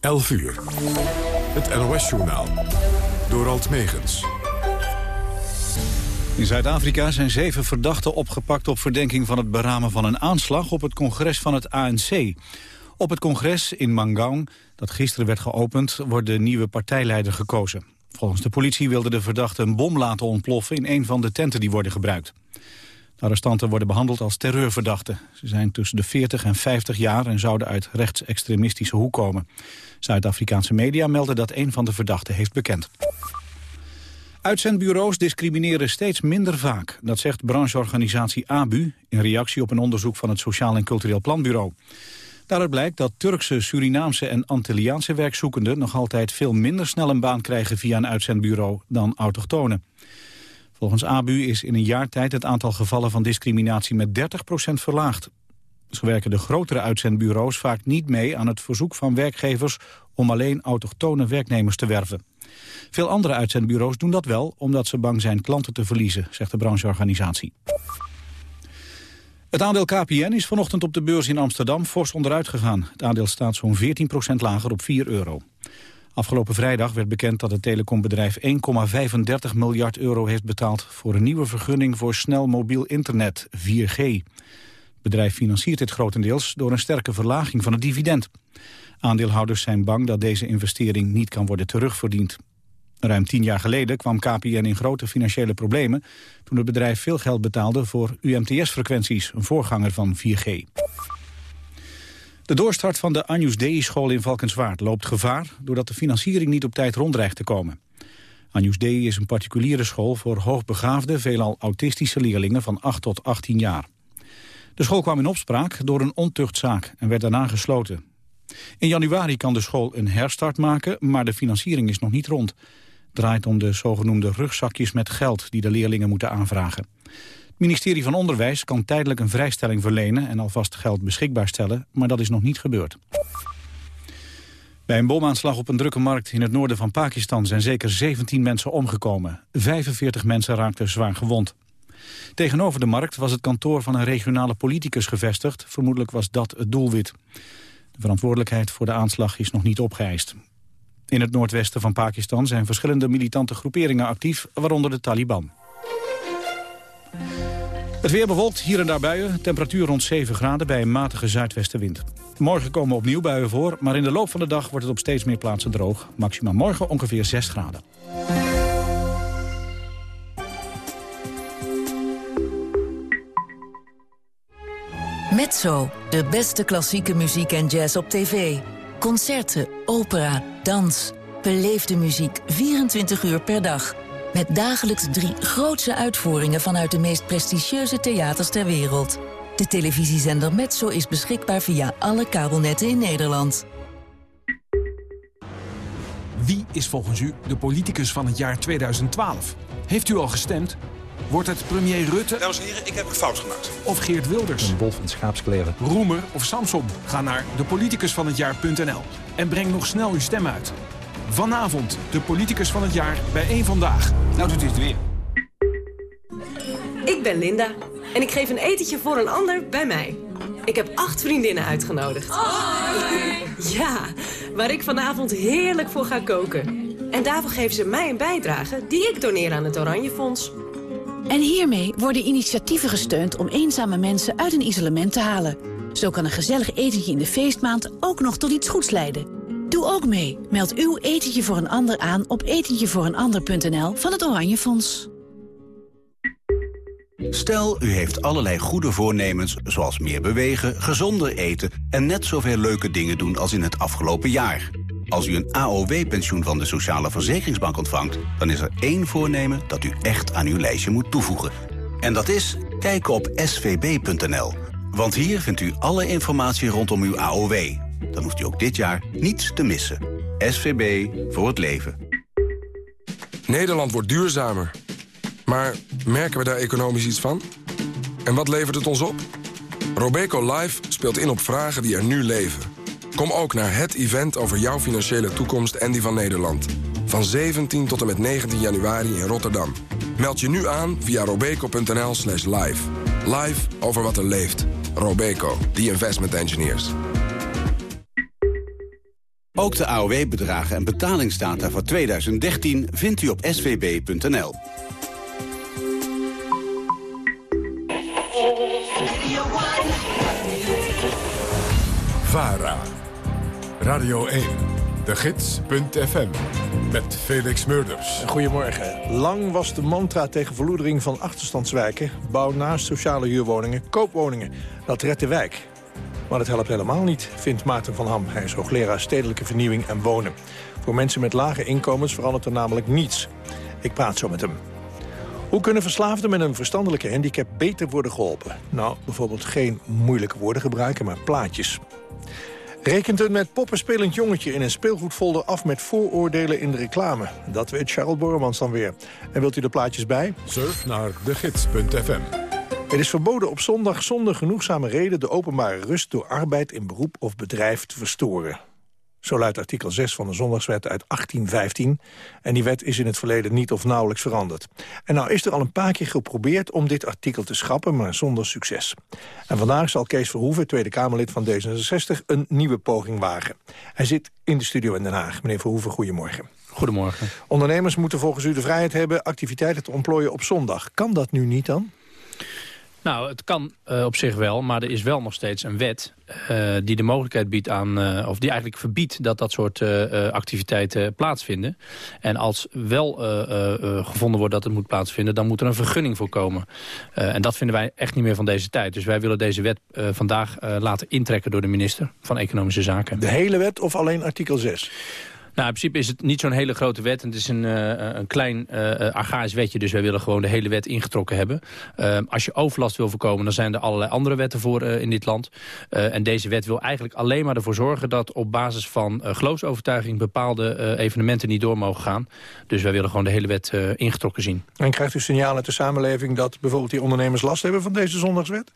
11 uur. Het NOS-journaal. Door Alt Megens. In Zuid-Afrika zijn zeven verdachten opgepakt op verdenking van het beramen van een aanslag op het congres van het ANC. Op het congres in Mangaung, dat gisteren werd geopend, wordt de nieuwe partijleider gekozen. Volgens de politie wilde de verdachte een bom laten ontploffen in een van de tenten die worden gebruikt. Arrestanten worden behandeld als terreurverdachten. Ze zijn tussen de 40 en 50 jaar en zouden uit rechtsextremistische hoek komen. Zuid-Afrikaanse media melden dat een van de verdachten heeft bekend. Uitzendbureaus discrimineren steeds minder vaak. Dat zegt brancheorganisatie ABU in reactie op een onderzoek van het Sociaal en Cultureel Planbureau. Daaruit blijkt dat Turkse, Surinaamse en Antilliaanse werkzoekenden... nog altijd veel minder snel een baan krijgen via een uitzendbureau dan autochtonen. Volgens ABU is in een jaar tijd het aantal gevallen van discriminatie met 30% verlaagd. Zo werken de grotere uitzendbureaus vaak niet mee aan het verzoek van werkgevers om alleen autochtone werknemers te werven. Veel andere uitzendbureaus doen dat wel, omdat ze bang zijn klanten te verliezen, zegt de brancheorganisatie. Het aandeel KPN is vanochtend op de beurs in Amsterdam fors onderuit gegaan. Het aandeel staat zo'n 14% lager op 4 euro. Afgelopen vrijdag werd bekend dat het telecombedrijf 1,35 miljard euro heeft betaald voor een nieuwe vergunning voor snel mobiel internet, 4G. Het bedrijf financiert dit grotendeels door een sterke verlaging van het dividend. Aandeelhouders zijn bang dat deze investering niet kan worden terugverdiend. Ruim tien jaar geleden kwam KPN in grote financiële problemen... toen het bedrijf veel geld betaalde voor UMTS-frequenties, een voorganger van 4G. De doorstart van de Anjus Dei-school in Valkenswaard loopt gevaar... doordat de financiering niet op tijd rond dreigt te komen. Anjus Dei is een particuliere school voor hoogbegaafde, veelal autistische leerlingen van 8 tot 18 jaar. De school kwam in opspraak door een ontuchtzaak en werd daarna gesloten. In januari kan de school een herstart maken, maar de financiering is nog niet rond draait om de zogenoemde rugzakjes met geld die de leerlingen moeten aanvragen. Ministerie van Onderwijs kan tijdelijk een vrijstelling verlenen en alvast geld beschikbaar stellen, maar dat is nog niet gebeurd. Bij een bomaanslag op een drukke markt in het noorden van Pakistan zijn zeker 17 mensen omgekomen. 45 mensen raakten zwaar gewond. Tegenover de markt was het kantoor van een regionale politicus gevestigd. Vermoedelijk was dat het doelwit. De verantwoordelijkheid voor de aanslag is nog niet opgeëist. In het noordwesten van Pakistan zijn verschillende militante groeperingen actief, waaronder de Taliban. Het weer bewolkt, hier en daar buien. Temperatuur rond 7 graden bij een matige zuidwestenwind. Morgen komen opnieuw buien voor, maar in de loop van de dag wordt het op steeds meer plaatsen droog. Maximaal morgen ongeveer 6 graden. Mezzo, de beste klassieke muziek en jazz op tv. Concerten, opera, dans. Beleefde muziek 24 uur per dag. Met dagelijks drie grootse uitvoeringen vanuit de meest prestigieuze theaters ter wereld. De televisiezender Metso is beschikbaar via alle kabelnetten in Nederland. Wie is volgens u de politicus van het jaar 2012? Heeft u al gestemd? Wordt het premier Rutte? Dames en heren, ik heb een fout gemaakt. Of Geert Wilders? Een wolf in schaapskleren. Roemer of Samson? Ga naar depoliticusvanhetjaar.nl en breng nog snel uw stem uit. Vanavond de politicus van het jaar bij één Vandaag. Nou doet u het weer. Ik ben Linda en ik geef een etentje voor een ander bij mij. Ik heb acht vriendinnen uitgenodigd. Ja, waar ik vanavond heerlijk voor ga koken. En daarvoor geven ze mij een bijdrage die ik doneer aan het Oranje Fonds. En hiermee worden initiatieven gesteund om eenzame mensen uit een isolement te halen. Zo kan een gezellig etentje in de feestmaand ook nog tot iets goeds leiden. Doe ook mee. Meld uw etentje voor een ander aan op etentjevooreenander.nl van het Oranje Fonds. Stel, u heeft allerlei goede voornemens, zoals meer bewegen, gezonder eten... en net zoveel leuke dingen doen als in het afgelopen jaar. Als u een AOW-pensioen van de Sociale Verzekeringsbank ontvangt... dan is er één voornemen dat u echt aan uw lijstje moet toevoegen. En dat is kijken op svb.nl. Want hier vindt u alle informatie rondom uw AOW. Dan hoeft u ook dit jaar niets te missen. SVB voor het leven. Nederland wordt duurzamer. Maar merken we daar economisch iets van? En wat levert het ons op? Robeco Live speelt in op vragen die er nu leven. Kom ook naar het event over jouw financiële toekomst en die van Nederland. Van 17 tot en met 19 januari in Rotterdam. Meld je nu aan via robeco.nl slash live. Live over wat er leeft. Robeco, the investment engineers. Ook de AOW-bedragen en betalingsdata voor 2013 vindt u op svb.nl. VARA. Radio 1. De Gids.fm. Met Felix Murders. Goedemorgen. Lang was de mantra tegen verloedering van achterstandswijken. Bouw naast sociale huurwoningen koopwoningen. Dat redt de wijk. Maar dat helpt helemaal niet, vindt Maarten van Ham. Hij is hoogleraar stedelijke vernieuwing en wonen. Voor mensen met lage inkomens verandert er namelijk niets. Ik praat zo met hem. Hoe kunnen verslaafden met een verstandelijke handicap beter worden geholpen? Nou, bijvoorbeeld geen moeilijke woorden gebruiken, maar plaatjes. Rekent een met poppen spelend jongetje in een speelgoedfolder af met vooroordelen in de reclame? Dat weet Charles Borremans dan weer. En wilt u de plaatjes bij? Surf naar degids.fm. Het is verboden op zondag zonder genoegzame reden... de openbare rust door arbeid in beroep of bedrijf te verstoren. Zo luidt artikel 6 van de Zondagswet uit 1815. En die wet is in het verleden niet of nauwelijks veranderd. En nou is er al een paar keer geprobeerd om dit artikel te schrappen, maar zonder succes. En vandaag zal Kees Verhoeven, Tweede Kamerlid van D66, een nieuwe poging wagen. Hij zit in de studio in Den Haag. Meneer Verhoeven, goedemorgen. Goedemorgen. Ondernemers moeten volgens u de vrijheid hebben activiteiten te ontplooien op zondag. Kan dat nu niet dan? Nou, het kan uh, op zich wel, maar er is wel nog steeds een wet uh, die de mogelijkheid biedt aan, uh, of die eigenlijk verbiedt dat dat soort activiteiten plaatsvinden. En als wel gevonden wordt dat het moet plaatsvinden, dan moet er een vergunning voor komen. en dat vinden wij echt niet meer van deze tijd. Dus wij willen deze wet vandaag laten intrekken door de minister van Economische Zaken. De hele wet of alleen artikel 6? Nou, in principe is het niet zo'n hele grote wet. Het is een, uh, een klein uh, wetje, dus wij willen gewoon de hele wet ingetrokken hebben. Als je overlast wil voorkomen, dan zijn er allerlei andere wetten voor in dit land. en deze wet wil eigenlijk alleen maar ervoor zorgen dat op basis van geloofsovertuiging bepaalde evenementen niet door mogen gaan. Dus wij willen gewoon de hele wet ingetrokken zien. En krijgt u signalen uit de samenleving dat bijvoorbeeld die ondernemers last hebben van deze zondagswet?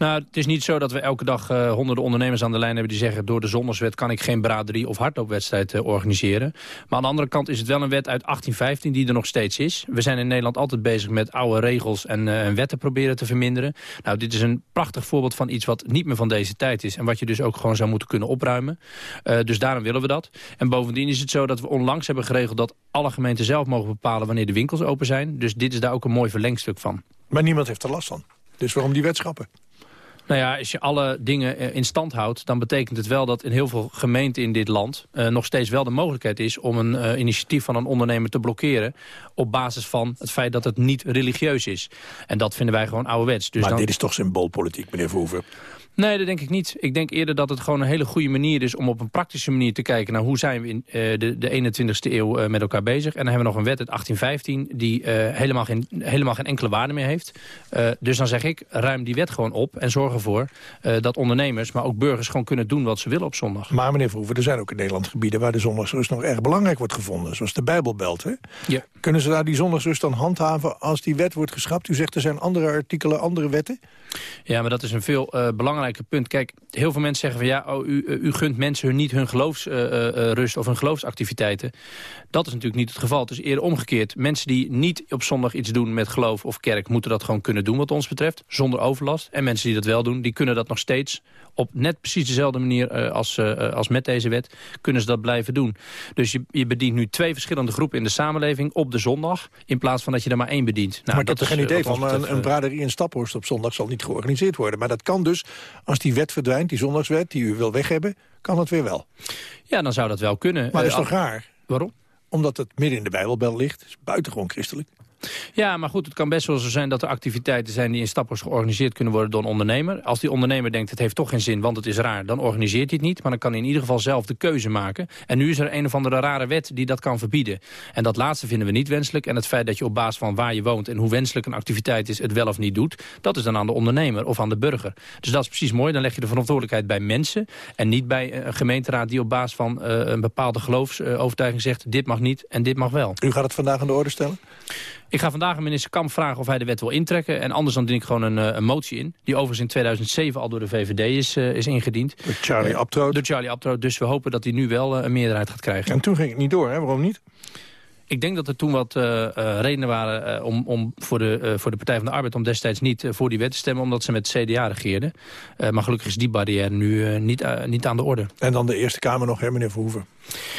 Nou, het is niet zo dat we elke dag uh, honderden ondernemers aan de lijn hebben... die zeggen, door de zondagswet kan ik geen braderie of hardloopwedstrijd uh, organiseren. Maar aan de andere kant is het wel een wet uit 1815 die er nog steeds is. We zijn in Nederland altijd bezig met oude regels en, uh, en wetten proberen te verminderen. Nou, dit is een prachtig voorbeeld van iets wat niet meer van deze tijd is... en wat je dus ook gewoon zou moeten kunnen opruimen. dus daarom willen we dat. En bovendien is het zo dat we onlangs hebben geregeld... dat alle gemeenten zelf mogen bepalen wanneer de winkels open zijn. Dus dit is daar ook een mooi verlengstuk van. Maar niemand heeft er last van. Dus waarom die wetschappen? Nou ja, als je alle dingen eh, in stand houdt... dan betekent het wel dat in heel veel gemeenten in dit land... Uh, nog steeds wel de mogelijkheid is om een uh, initiatief van een ondernemer te blokkeren... op basis van het feit dat het niet religieus is. En dat vinden wij gewoon ouderwets. Dus maar dit is toch symboolpolitiek, meneer Verhoeven? Nee, dat denk ik niet. Ik denk eerder dat het gewoon een hele goede manier is... om op een praktische manier te kijken naar hoe zijn we in uh, de, de 21ste eeuw uh, met elkaar bezig. En dan hebben we nog een wet uit 1815 die uh, helemaal, geen, helemaal geen enkele waarde meer heeft. dus dan zeg ik, ruim die wet gewoon op en zorg ervoor... dat ondernemers, maar ook burgers gewoon kunnen doen wat ze willen op zondag. Maar meneer Verhoeven, er zijn ook in Nederland gebieden... waar de zondagsrust nog erg belangrijk wordt gevonden. Zoals de Bijbelbelt, hè? Ja. Kunnen ze daar die zondagsrust dan handhaven als die wet wordt geschrapt? U zegt er zijn andere artikelen, andere wetten? Ja, maar dat is een veel belangrijker punt. Kijk, heel veel mensen zeggen van ja, oh, u, u gunt mensen hun niet hun geloofsrust of hun geloofsactiviteiten. Dat is natuurlijk niet het geval. Het is eerder omgekeerd. Mensen die niet op zondag iets doen met geloof of kerk... moeten dat gewoon kunnen doen wat ons betreft, zonder overlast. En mensen die dat wel doen, die kunnen dat nog steeds... op net precies dezelfde manier uh, als, uh, als met deze wet, kunnen ze dat blijven doen. Dus je, je bedient nu twee verschillende groepen in de samenleving op de zondag... in plaats van dat je er maar één bedient. Nou, maar dat heb er geen idee van. Een, een braderie in Staphorst op zondag zal niet georganiseerd worden. Maar dat kan dus, als die wet verdwijnt, die zondagswet... die u wil weg hebben, kan het weer wel. Ja, dan zou dat wel kunnen. Maar dat is toch raar? Waarom? Omdat het midden in de Bijbelbel ligt. is buitengewoon christelijk. Ja, maar goed, het kan best wel zo zijn dat er activiteiten zijn... die in stappers georganiseerd kunnen worden door een ondernemer. Als die ondernemer denkt, het heeft toch geen zin, want het is raar... dan organiseert hij het niet, maar dan kan hij in ieder geval zelf de keuze maken. En nu is er een of andere rare wet die dat kan verbieden. En dat laatste vinden we niet wenselijk. En het feit dat je op basis van waar je woont... en hoe wenselijk een activiteit is, het wel of niet doet... dat is dan aan de ondernemer of aan de burger. Dus dat is precies mooi. Dan leg je de verantwoordelijkheid bij mensen... en niet bij een gemeenteraad die op basis van uh, een bepaalde geloofsovertuiging zegt... dit mag niet en dit mag wel. U gaat het vandaag aan de orde stellen? Ik ga vandaag aan minister Kamp vragen of hij de wet wil intrekken. En anders dan dien ik gewoon een, een motie in. Die overigens in 2007 al door de VVD is, uh, is ingediend. Door Charlie Abtroot. Door Charlie. Dus we hopen dat hij nu wel uh, een meerderheid gaat krijgen. En toen ging het niet door, hè? Waarom niet? Ik denk dat er toen wat uh, uh, redenen waren uh, om, om voor, de, voor de Partij van de Arbeid... om destijds niet voor die wet te stemmen, omdat ze met CDA regeerden. maar gelukkig is die barrière nu niet, niet aan de orde. En dan de Eerste Kamer nog, hè, meneer Verhoeven?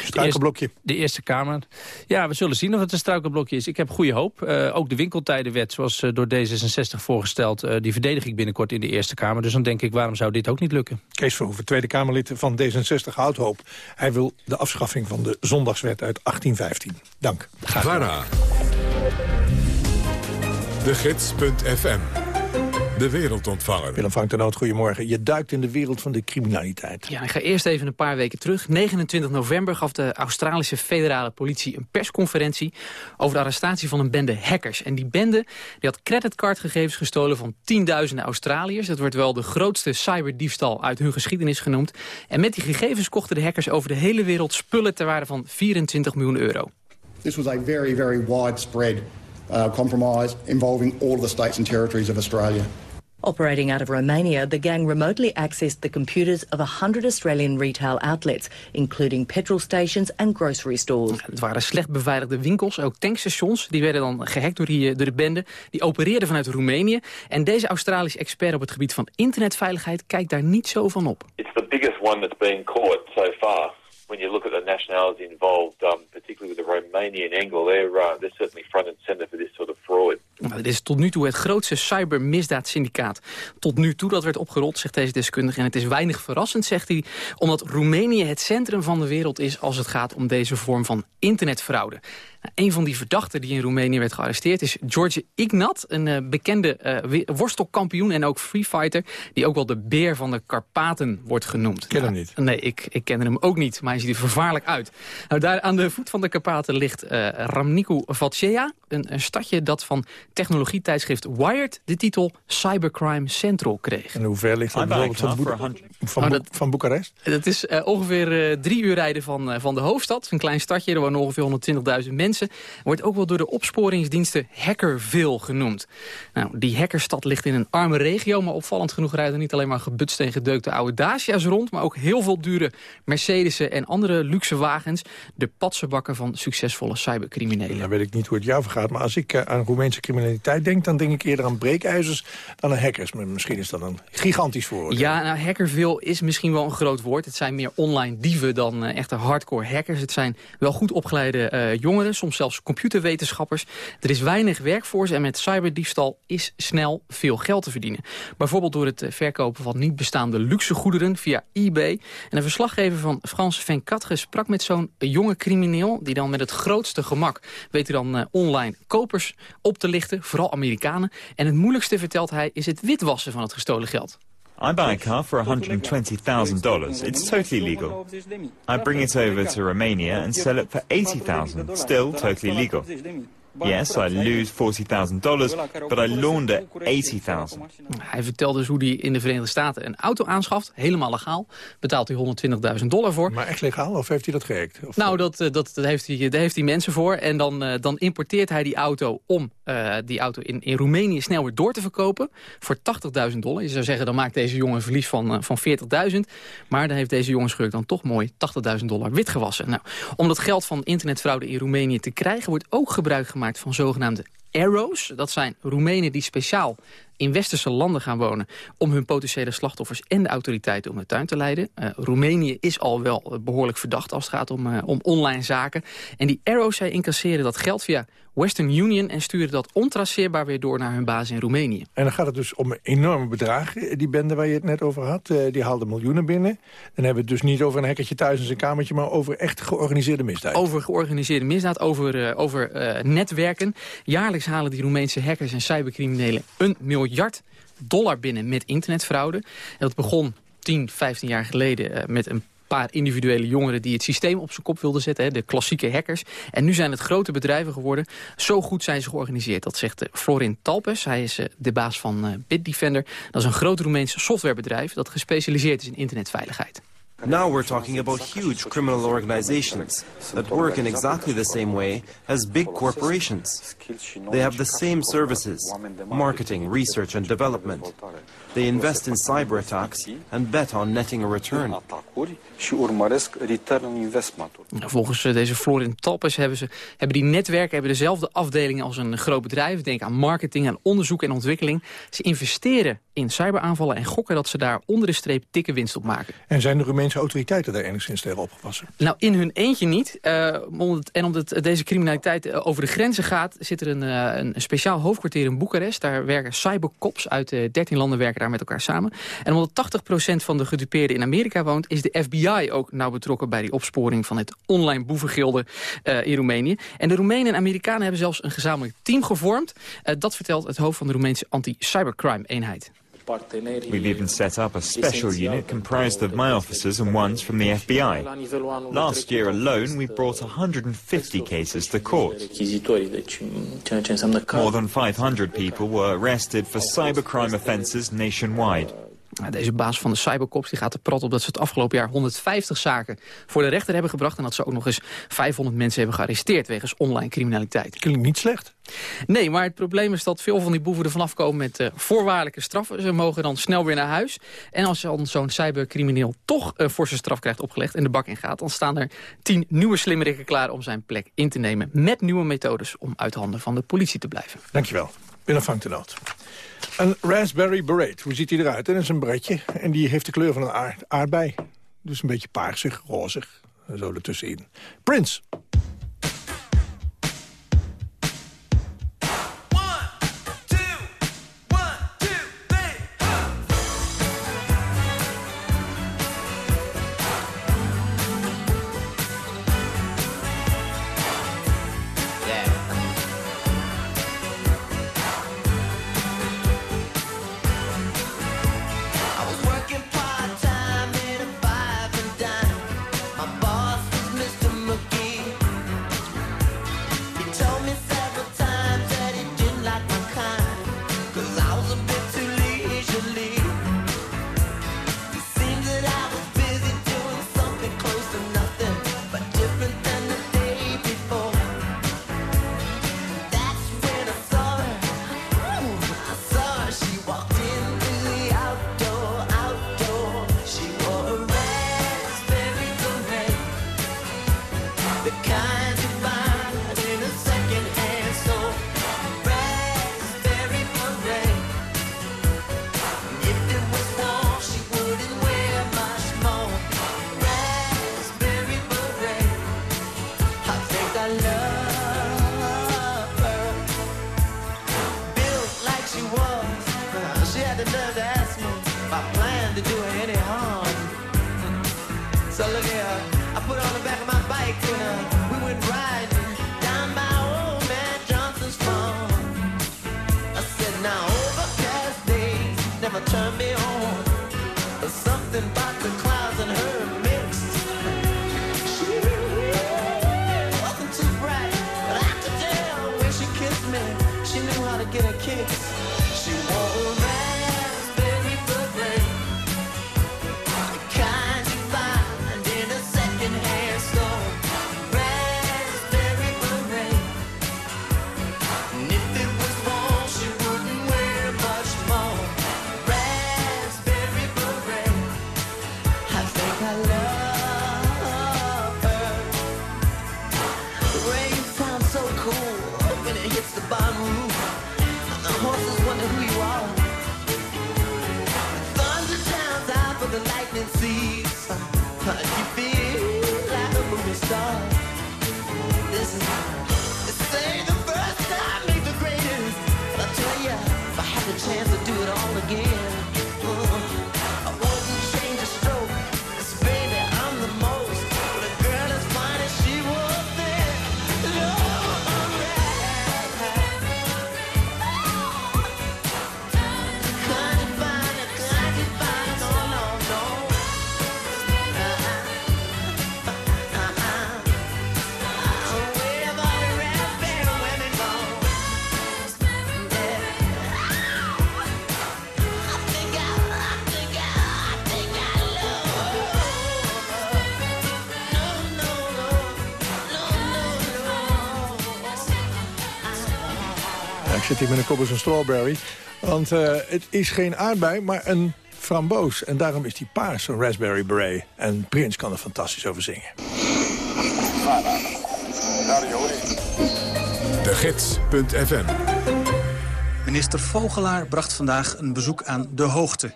Struikelblokje. De, de Eerste Kamer. Ja, we zullen zien of het een struikelblokje is. Ik heb goede hoop. ook de winkeltijdenwet, zoals door D66 voorgesteld... die verdedig ik binnenkort in de Eerste Kamer. Dus dan denk ik, waarom zou dit ook niet lukken? Kees Verhoeven, Tweede Kamerlid van D66, houdt hoop. Hij wil de afschaffing van de zondagswet uit 1815. Dank. VARA. De Gids.fm. De wereldontvanger. Willem Frank de Noot, goedemorgen. Je duikt in de wereld van de criminaliteit. Ja, ik ga eerst even een paar weken terug. 29 november gaf de Australische federale politie een persconferentie... over de arrestatie van een bende hackers. En die bende die had creditcardgegevens gestolen van tienduizenden Australiërs. Dat wordt wel de grootste cyberdiefstal uit hun geschiedenis genoemd. En met die gegevens kochten de hackers over de hele wereld spullen... ter waarde van 24 miljoen euro. This was a very, very widespread uh, compromise involving all of the states and territories of Australia. Operating out of Romania, the gang remotely accessed the computers of 100 Australian retail outlets, including petrol stations and grocery stores. Het waren slecht beveiligde winkels, ook tankstations. Die werden dan gehackt door, die, door de bende. Die opereerden vanuit Roemenië. En deze Australische expert op het gebied van internetveiligheid kijkt daar niet zo van op. It's the biggest one that's been caught so far. When you look at the nationalities involved, um, particularly with the Romanian angle, they're, uh, they're certainly front and center for this sort of fraud. Nou, is tot nu toe het grootste cybermisdaadsyndicaat. Tot nu toe dat werd opgerold, zegt deze deskundige. En het is weinig verrassend, zegt hij, omdat Roemenië het centrum van de wereld is als het gaat om deze vorm van internetfraude. Nou, een van die verdachten die in Roemenië werd gearresteerd is George Ignat. Een uh, bekende uh, worstelkampioen en ook freefighter. Die ook wel de beer van de Karpaten wordt genoemd. ken hem niet. Nee, ik, ik ken hem ook niet. Maar hij ziet er vervaarlijk uit. Nou, daar aan de voet van de Karpaten ligt uh, Ramniku Valcea. Een, een, stadje dat van technologietijdschrift Wired de titel Cybercrime Central kreeg. En hoe ver ligt dat bijvoorbeeld van, Boe van, dat, van Boekarest? Dat is ongeveer drie uur rijden van, van de hoofdstad. Een klein stadje, er wonen ongeveer 120.000 mensen mensen. Wordt ook wel door de opsporingsdiensten Hackerville genoemd. Nou, die hackerstad ligt in een arme regio, maar opvallend genoeg rijden niet alleen maar gebutste en gedeukte oude Dacia's rond, maar ook heel veel dure Mercedes'en en andere luxe wagens. De patsenbakken van succesvolle cybercriminelen. Dan weet ik niet hoe het jou vergaat, maar als ik uh, aan Roemeense criminaliteit denk, dan denk ik eerder aan breekijzers dan aan hackers. Maar misschien is dat een gigantisch vooroordeel. Ja, nou, Hackerville is misschien wel een groot woord. Het zijn meer online dieven dan uh, echte hardcore hackers. Het zijn wel goed opgeleide uh, jongeren, soms zelfs computerwetenschappers. Er is weinig werk voor ze en met cyberdiefstal is snel veel geld te verdienen. Bijvoorbeeld door het eh, verkopen van niet bestaande luxegoederen via eBay. En een verslaggever van Frans 24 sprak met zo'n jonge crimineel... die dan met het grootste gemak weet hij dan uh, online kopers op te lichten, vooral Amerikanen. En het moeilijkste, vertelt hij, is het witwassen van het gestolen geld. I buy a car for $120,000. It's totally legal. I bring it over to Romania and sell it for $80,000. Still totally legal. Yes, I lose $40,000, but I launder 80.000. Hij vertelt dus hoe hij in de Verenigde Staten een auto aanschaft. Helemaal legaal. Betaalt hij 120.000 dollar voor. Maar echt legaal of heeft hij dat gehakt? Of nou, dat, dat, dat heeft hij, daar heeft hij mensen voor. En dan, uh, dan importeert hij die auto om uh, die auto in, in Roemenië snel weer door te verkopen. Voor 80.000 dollar. Je zou zeggen, dan maakt deze jongen een verlies van, uh, van 40.000. Maar dan heeft deze jongen schurk dan toch mooi 80.000 dollar witgewassen. Nou, om dat geld van internetfraude in Roemenië te krijgen... wordt ook gebruik gemaakt van zogenaamde arrows. Dat zijn Roemenen die speciaal in westerse landen gaan wonen... om hun potentiële slachtoffers en de autoriteiten om de tuin te leiden. Uh, Roemenië is al wel behoorlijk verdacht als het gaat om, uh, om online zaken. En die arrows, zij incasseren dat geld via Western Union... en sturen dat ontraceerbaar weer door naar hun baas in Roemenië. En dan gaat het dus om enorme bedragen. Die bende waar je het net over had, uh, die haalde miljoenen binnen. Dan hebben we het dus niet over een hekkertje thuis in zijn kamertje... maar over echt georganiseerde misdaad. Over georganiseerde misdaad, over, over netwerken. Jaarlijks halen die Roemeense hackers en cybercriminelen een miljard dollar binnen met internetfraude. En dat begon 10, 15 jaar geleden met een paar individuele jongeren die het systeem op zijn kop wilden zetten. Hè, de klassieke hackers. En nu zijn het grote bedrijven geworden. Zo goed zijn ze georganiseerd. Dat zegt uh, Florin Talpes. Hij is uh, de baas van Bitdefender. Dat is een groot Roemeens softwarebedrijf dat gespecialiseerd is in internetveiligheid. Now we're talking about huge criminal organizations that work in exactly the same way as big corporations. They have the same services, marketing, research and development. They invest in cyber attacks and bet on netting a return. Volgens eh, deze Florin Talpes hebben, ze, hebben die netwerken hebben dezelfde afdelingen als een groot bedrijf. Denk aan marketing, aan onderzoek en ontwikkeling. Ze investeren in cyberaanvallen en gokken dat ze daar onder de streep dikke winst op maken. En zijn de Roemeense autoriteiten daar enigszins tegen opgepassen? Nou, in hun eentje niet. Uh, en omdat deze criminaliteit eh, over de grenzen gaat... zit er een, uh, een speciaal hoofdkwartier in Boekarest. Daar werken cybercops uit uh, 13 landen werken daar met elkaar samen. En omdat 80% van de gedupeerden in Amerika woont... is de FBI ook nauw betrokken bij die opsporing van het online boevengilde in Roemenië. En de Roemenen en Amerikanen hebben zelfs een gezamenlijk team gevormd. dat vertelt het hoofd van de Roemeense anti-cybercrime-eenheid. We've even set up a special unit comprised of my officers and ones from the FBI. Last year alone, we brought 150 cases to court. More than 500 people were arrested for cybercrime offences nationwide. Deze baas van de cybercops die gaat er prat op dat ze het afgelopen jaar 150 zaken voor de rechter hebben gebracht. En dat ze ook nog eens 500 mensen hebben gearresteerd wegens online criminaliteit. Klinkt niet slecht. Nee, maar het probleem is dat veel van die boeven er vanaf komen met uh, voorwaardelijke straffen. Ze mogen dan snel weer naar huis. En als dan zo'n cybercrimineel toch een forse straf krijgt opgelegd en de bak in gaat... dan staan er tien nieuwe slimmerikken klaar om zijn plek in te nemen. Met nieuwe methodes om uit handen van de politie te blijven. Dankjewel. Willem vangt de. Een raspberry beret, hoe ziet hij eruit? Dat is een bretje en die heeft de kleur van een aardbei. Dus een beetje paarsig, rozig, zo ertussenin. Prince. We start. This is zit hier met een kop een strawberry. Want uh, het is geen aardbei, maar een framboos. En daarom is die paars, zo'n raspberry beret. En Prins kan er fantastisch over zingen. De Gids.fm Minister Vogelaar bracht vandaag een bezoek aan De Hoogte.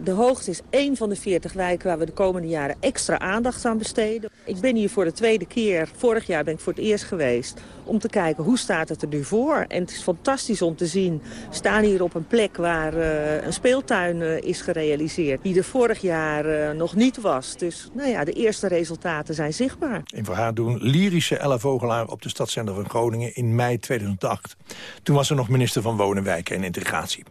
De Hoogte is één van de 40 wijken waar we de komende jaren extra aandacht aan besteden. Ik ben hier voor de tweede keer, vorig jaar ben ik voor het eerst geweest, om te kijken hoe staat het er nu voor. En het is fantastisch om te zien, we staan hier op een plek waar uh, een speeltuin uh, is gerealiseerd, die er vorig jaar uh, nog niet was. Dus nou ja, de eerste resultaten zijn zichtbaar. In voor haar doen lyrische Ella Vogelaar op de stadszender van Groningen in mei 2008. Toen was ze nog minister van Wonen, Wijken en Integratie.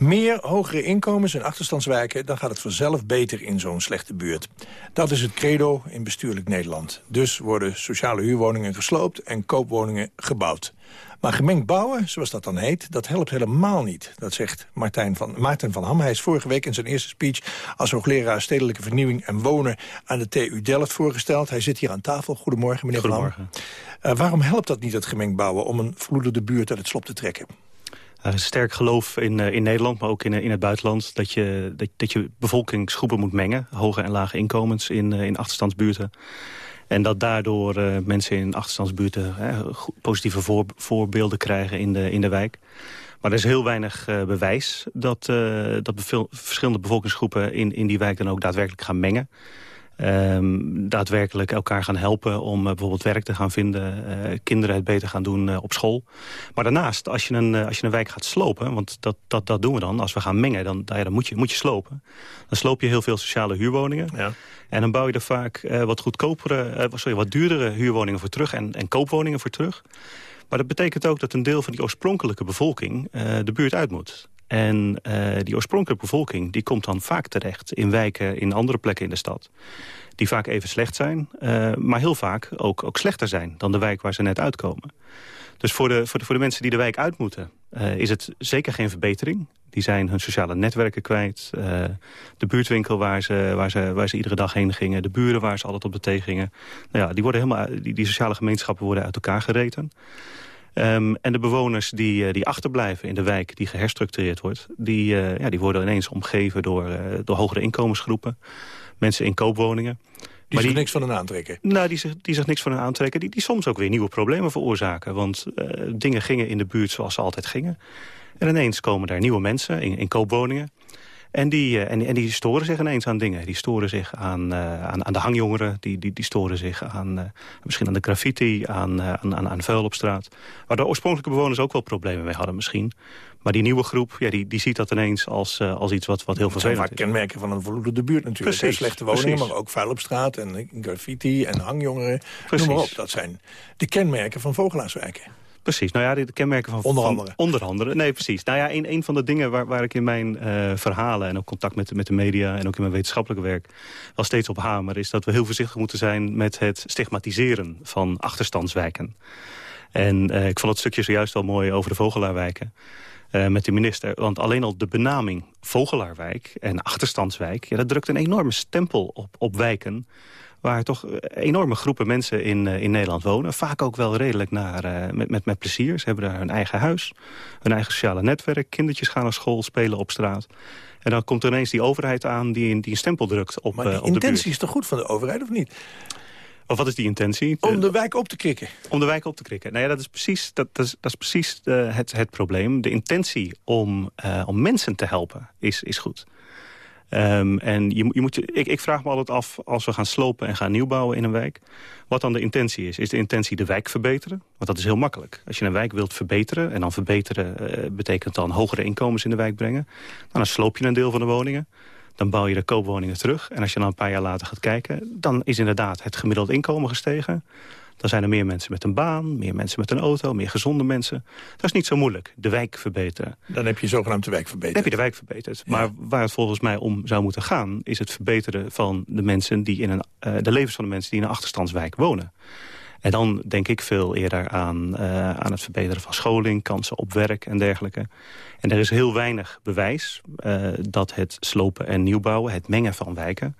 Meer hogere inkomens en achterstandswijken... dan gaat het vanzelf beter in zo'n slechte buurt. Dat is het credo in bestuurlijk Nederland. Dus worden sociale huurwoningen gesloopt en koopwoningen gebouwd. Maar gemengd bouwen, zoals dat dan heet, dat helpt helemaal niet. Dat zegt Martijn van, Maarten van Ham. Hij is vorige week in zijn eerste speech... als hoogleraar Stedelijke Vernieuwing en Wonen aan de TU Delft voorgesteld. Hij zit hier aan tafel. Goedemorgen, meneer Goedemorgen. Van Ham. Uh, waarom helpt dat niet, het gemengd bouwen... om een vloedende buurt uit het slop te trekken? Er is sterk geloof in, in Nederland, maar ook in, in het buitenland... Dat je, dat, dat je bevolkingsgroepen moet mengen. Hoge en lage inkomens in, in achterstandsbuurten. En dat daardoor mensen in achterstandsbuurten positieve voor, voorbeelden krijgen in de, in de wijk. Maar er is heel weinig bewijs dat, dat verschillende bevolkingsgroepen in, in die wijk dan ook daadwerkelijk gaan mengen. Um, daadwerkelijk elkaar gaan helpen om uh, bijvoorbeeld werk te gaan vinden. Uh, kinderen het beter gaan doen uh, op school. Maar daarnaast, als je een, als je een wijk gaat slopen... want dat, dat, dat doen we dan, als we gaan mengen, dan, ja, dan moet, je, moet je slopen. Dan sloop je heel veel sociale huurwoningen. Ja. En dan bouw je er vaak wat goedkopere, sorry, wat duurdere huurwoningen voor terug... en, en koopwoningen voor terug. Maar dat betekent ook dat een deel van die oorspronkelijke bevolking de buurt uit moet. En uh, die oorspronkelijke bevolking die komt dan vaak terecht in wijken in andere plekken in de stad. Die vaak even slecht zijn, uh, maar heel vaak ook, ook slechter zijn dan de wijk waar ze net uitkomen. Dus voor de, voor de, voor de mensen die de wijk uit moeten, uh, is het zeker geen verbetering. Die zijn hun sociale netwerken kwijt. De buurtwinkel waar ze, waar, ze, waar ze iedere dag heen gingen. De buren waar ze altijd op de thee gingen. Nou ja, die, worden helemaal, die, die sociale gemeenschappen worden uit elkaar gereten. Um, en de bewoners die, uh, die achterblijven in de wijk die geherstructureerd wordt... die, uh, ja, die worden ineens omgeven door, uh, door hogere inkomensgroepen. Mensen in koopwoningen. Die maar zich die, niks van hen aantrekken? Nou, die zich, die zich niks van hen aantrekken. Die, die soms ook weer nieuwe problemen veroorzaken. Want dingen gingen in de buurt zoals ze altijd gingen. En ineens komen daar nieuwe mensen in, in koopwoningen. En die, en, en die storen zich ineens aan dingen. Die storen zich aan, uh, aan, aan de hangjongeren. Die, die, die storen zich aan, uh, misschien aan de graffiti, aan, uh, aan, aan vuil op straat. Waar de oorspronkelijke bewoners ook wel problemen mee hadden misschien. Maar die nieuwe groep, ja, die, die ziet dat ineens als, als iets wat, wat heel vervelend is. vaak kenmerken van een verloederde buurt natuurlijk. Precies, Slechte woningen, precies. maar ook vuil op straat en graffiti en hangjongeren. Precies. Noem maar op, dat zijn de kenmerken van vogelaarswijken. Precies, nou ja, de, kenmerken van... Onder andere. Van, onder andere, nee, precies. Nou ja, een, een van de dingen waar, waar ik in mijn uh, verhalen... en ook contact met, met de media en ook in mijn wetenschappelijke werk... wel steeds op hamer, is dat we heel voorzichtig moeten zijn... met het stigmatiseren van achterstandswijken. En uh, ik vond het stukje zojuist wel mooi over de Vogelaarwijken. Uh, met de minister. Want alleen al de benaming Vogelaarwijk en Achterstandswijk... Ja, dat drukt een enorme stempel op, op wijken waar toch enorme groepen mensen in, uh, in Nederland wonen. Vaak ook wel redelijk naar, uh, met, met, met plezier. Ze hebben daar hun eigen huis, hun eigen sociale netwerk. Kindertjes gaan naar school, spelen op straat. En dan komt er ineens die overheid aan die, die een stempel drukt op, maar die uh, op de intentie is toch goed van de overheid, of niet? Of wat is die intentie? Om de wijk op te krikken. Om de wijk op te krikken. Nou ja, dat is precies, dat, dat is, dat is precies het, het probleem. De intentie om, uh, om mensen te helpen is, is goed. Um, en je, je moet, ik, ik, vraag me altijd af, als we gaan slopen en gaan nieuwbouwen in een wijk... wat dan de intentie is. Is de intentie de wijk verbeteren? Want dat is heel makkelijk. Als je een wijk wilt verbeteren, en dan verbeteren uh, betekent dan hogere inkomens in de wijk brengen... dan sloop je een deel van de woningen. Dan bouw je de koopwoningen terug. En als je dan een paar jaar later gaat kijken... dan is inderdaad het gemiddeld inkomen gestegen. Dan zijn er meer mensen met een baan, meer mensen met een auto, meer gezonde mensen. Dat is niet zo moeilijk, de wijk verbeteren. Dan heb je zogenaamd de wijk verbeterd. Dan heb je de wijk verbeterd. Ja. Maar waar het volgens mij om zou moeten gaan... is het verbeteren van de, mensen die in een, uh, de levens van de mensen die in een achterstandswijk wonen. En dan denk ik veel eerder aan, uh, aan het verbeteren van scholing, kansen op werk en dergelijke. En er is heel weinig bewijs uh, dat het slopen en nieuwbouwen, het mengen van wijken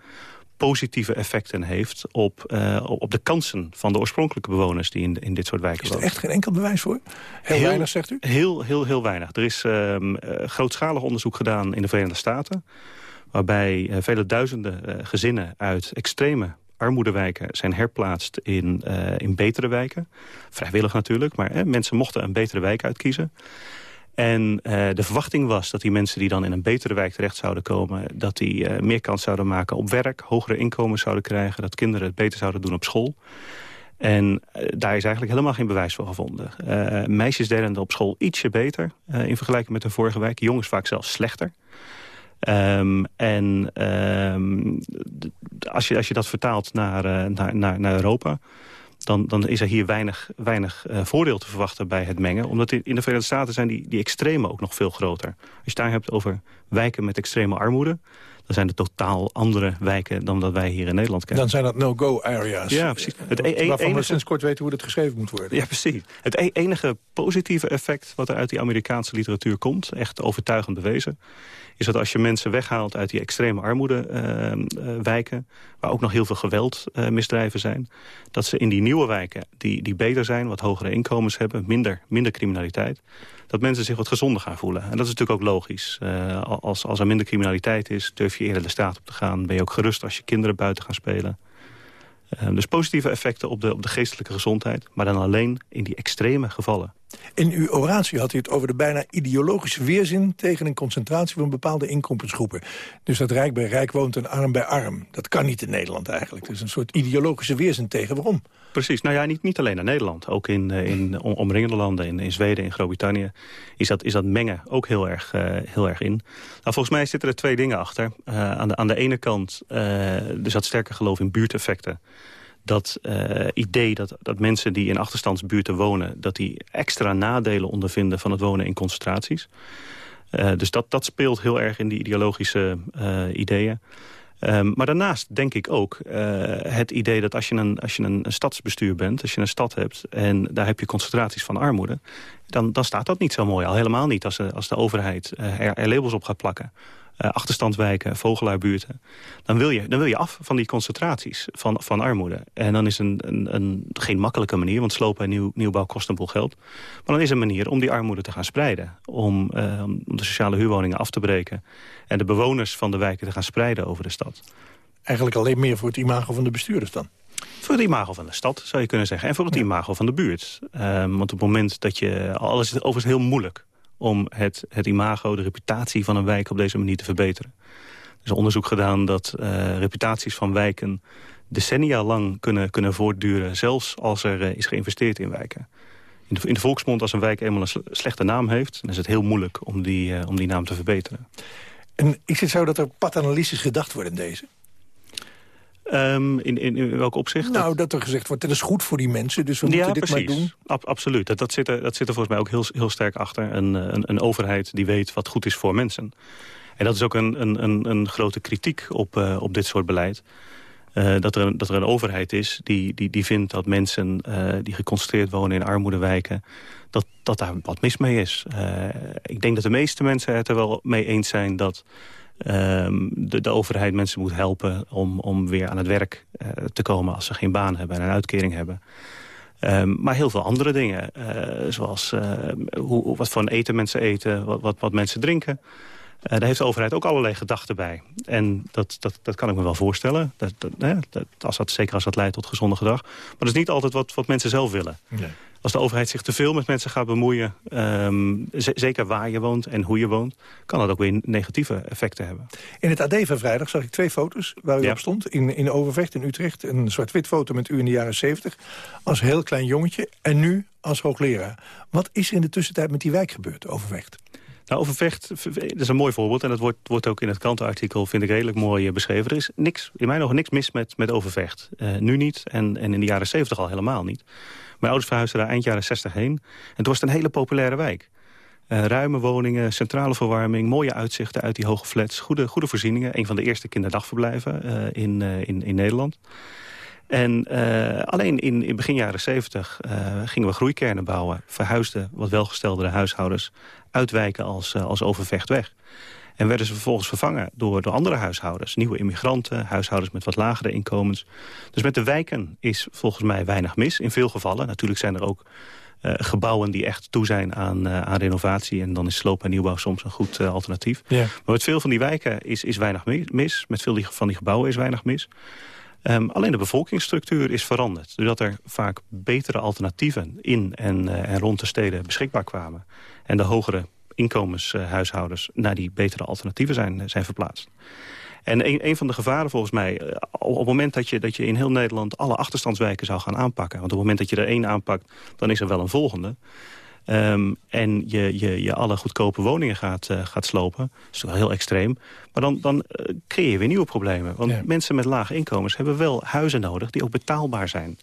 positieve effecten heeft op, uh, op de kansen van de oorspronkelijke bewoners die in, in dit soort wijken wonen. Is er echt geen enkel bewijs voor? Heel, weinig, zegt u? Heel, heel, heel weinig. Er is um, grootschalig onderzoek gedaan in de Verenigde Staten... waarbij uh, vele duizenden uh, gezinnen uit extreme armoedewijken zijn herplaatst in, in betere wijken. Vrijwillig natuurlijk, maar mensen mochten een betere wijk uitkiezen. En uh, de verwachting was dat die mensen die dan in een betere wijk terecht zouden komen... dat die uh, meer kans zouden maken op werk, hogere inkomens zouden krijgen... dat kinderen het beter zouden doen op school. En uh, daar is eigenlijk helemaal geen bewijs voor gevonden. meisjes deden op school ietsje beter in vergelijking met de vorige wijk. Jongens vaak zelfs slechter. Um, en um, als, je, als je dat vertaalt naar, naar, naar Europa dan, dan is er hier weinig, weinig uh, voordeel te verwachten bij het mengen. Omdat in, de Verenigde Staten zijn die, die extremen ook nog veel groter. Als je daar hebt over wijken met extreme armoede... dan zijn het totaal andere wijken dan dat wij hier in Nederland kennen. Dan zijn dat no-go areas. Ja, precies. Het e waarvan enige... we sinds kort weten hoe dat geschreven moet worden. Ja, precies. Het e enige positieve effect wat er uit die Amerikaanse literatuur komt... echt overtuigend bewezen is dat als je mensen weghaalt uit die extreme armoedewijken... Uh, uh, waar ook nog heel veel geweldmisdrijven uh, zijn... dat ze in die nieuwe wijken, die, die beter zijn, wat hogere inkomens hebben... minder, minder criminaliteit, dat mensen zich wat gezonder gaan voelen. En dat is natuurlijk ook logisch. als, als er minder criminaliteit is, durf je eerder de straat op te gaan. Ben je ook gerust als je kinderen buiten gaan spelen. dus positieve effecten op de, op de geestelijke gezondheid... maar dan alleen in die extreme gevallen. In uw oratie had u het over de bijna ideologische weerzin... tegen een concentratie van bepaalde inkomensgroepen. Dus dat rijk bij rijk woont en arm bij arm. Dat kan niet in Nederland eigenlijk. Is een soort ideologische weerzin tegen. Waarom? Precies. Nou ja, niet, niet alleen in Nederland. Ook in, eh, in omringende landen, in, in Zweden, in Groot-Brittannië... Is dat, is dat mengen ook heel erg, uh, heel erg in. Nou, volgens mij zitten er twee dingen achter. Uh, aan, de, aan de ene kant uh, er zat sterker geloof in buurteffecten dat uh, idee dat, dat mensen die in achterstandsbuurten wonen... dat die extra nadelen ondervinden van het wonen in concentraties. Uh, dus dat, dat speelt heel erg in die ideologische uh, ideeën. Um, maar daarnaast denk ik ook het idee dat als je, een, als je een, stadsbestuur bent... als je een stad hebt en daar heb je concentraties van armoede... dan, dan staat dat niet zo mooi. Al helemaal niet als als de overheid er, er labels op gaat plakken uh, achterstandswijken, vogelaarbuurten... Dan wil, je, dan wil je af van die concentraties van, van armoede. En dan is een, een, een, geen makkelijke manier, want slopen en nieuw, nieuwbouw kost een boel geld. Maar dan is een manier om die armoede te gaan spreiden. Om, uh, om de sociale huurwoningen af te breken. En de bewoners van de wijken te gaan spreiden over de stad. Eigenlijk alleen meer voor het imago van de bestuurders dan? Voor het imago van de stad, zou je kunnen zeggen. En voor het imago van de buurt. Um, want op het moment dat je... Alles is overigens heel moeilijk om het, het imago, de reputatie van een wijk op deze manier te verbeteren. Er is onderzoek gedaan dat uh, reputaties van wijken decennia lang kunnen, kunnen voortduren... zelfs als er uh, is geïnvesteerd in wijken. In de, in de, volksmond, als een wijk eenmaal een slechte naam heeft... dan is het heel moeilijk om die, uh, om die naam te verbeteren. En is het zo dat er paternalistisch gedacht wordt in deze? Um, in, in, in welk opzicht? Nou, dat er gezegd wordt, dat is goed voor die mensen, dus we ja, moeten dit precies. maar doen. Ab absoluut, dat, dat, zit er, dat zit er volgens mij ook heel, heel sterk achter. Een, een, een overheid die weet wat goed is voor mensen. En dat is ook een, een, een, een grote kritiek op, uh, op dit soort beleid. Uh, dat, er een, dat er een overheid is die, die, die vindt dat mensen uh, die geconcentreerd wonen in armoedewijken... dat, dat daar wat mis mee is. ik denk dat de meeste mensen het er wel mee eens zijn dat... Um, de, de, overheid mensen moet helpen om, om weer aan het werk uh, te komen... als ze geen baan hebben en een uitkering hebben. Um, maar heel veel andere dingen, uh, zoals uh, hoe, wat voor eten mensen eten, wat, wat, wat mensen drinken... Daar heeft de overheid ook allerlei gedachten bij. En dat, dat, dat kan ik me wel voorstellen. Dat, dat, dat, als dat, zeker als dat leidt tot gezonde gedrag. Maar dat is niet altijd wat, wat mensen zelf willen. Nee. Als de overheid zich te veel met mensen gaat bemoeien... Um, zeker waar je woont en hoe je woont... kan dat ook weer negatieve effecten hebben. In het AD van vrijdag zag ik twee foto's waar u ja. op stond. In, in Overvecht, in Utrecht. Een zwart-wit foto met u in de jaren 70. Als heel klein jongetje. En nu als hoogleraar. Wat is er in de tussentijd met die wijk gebeurd, Overvecht? Nou, Overvecht is een mooi voorbeeld. En dat wordt, wordt ook in het krantenartikel, vind ik, redelijk mooi uh, beschreven. Er is niks, in mijn ogen niks mis met, met Overvecht. Uh, nu niet en, en in de jaren 70 al helemaal niet. Mijn ouders verhuisden daar eind jaren 60 heen. En het was een hele populaire wijk. Uh, ruime woningen, centrale verwarming, mooie uitzichten uit die hoge flats. Goede, goede voorzieningen. Een van de eerste kinderdagverblijven uh, in, uh, in, in Nederland. En alleen in, in begin jaren 70 gingen we groeikernen bouwen. Verhuisden wat welgesteldere huishoudens uit wijken als, als Overvecht weg. En werden ze vervolgens vervangen door, door andere huishoudens. Nieuwe immigranten, huishoudens met wat lagere inkomens. Dus met de wijken is volgens mij weinig mis. In veel gevallen. Natuurlijk zijn er ook uh, gebouwen die echt toe zijn aan, uh, aan renovatie. En dan is sloop en nieuwbouw soms een goed uh, alternatief. Maar met veel van die wijken is, is weinig mis. Met veel die, van die gebouwen is weinig mis. Um, alleen de bevolkingsstructuur is veranderd. Doordat er vaak betere alternatieven in en, en rond de steden beschikbaar kwamen. En de hogere inkomenshuishoudens naar die betere alternatieven zijn, zijn verplaatst. En een, een van de gevaren volgens mij, eh, op het moment dat je, dat je in heel Nederland alle achterstandswijken zou gaan aanpakken. Want op het moment dat je er één aanpakt, dan is er wel een volgende. Um, en je, je, je alle goedkope woningen gaat, uh, gaat slopen. Dat is wel heel extreem. Maar dan, dan uh, creëer je weer nieuwe problemen. Want ja. mensen met lage inkomens hebben wel huizen nodig die ook betaalbaar zijn.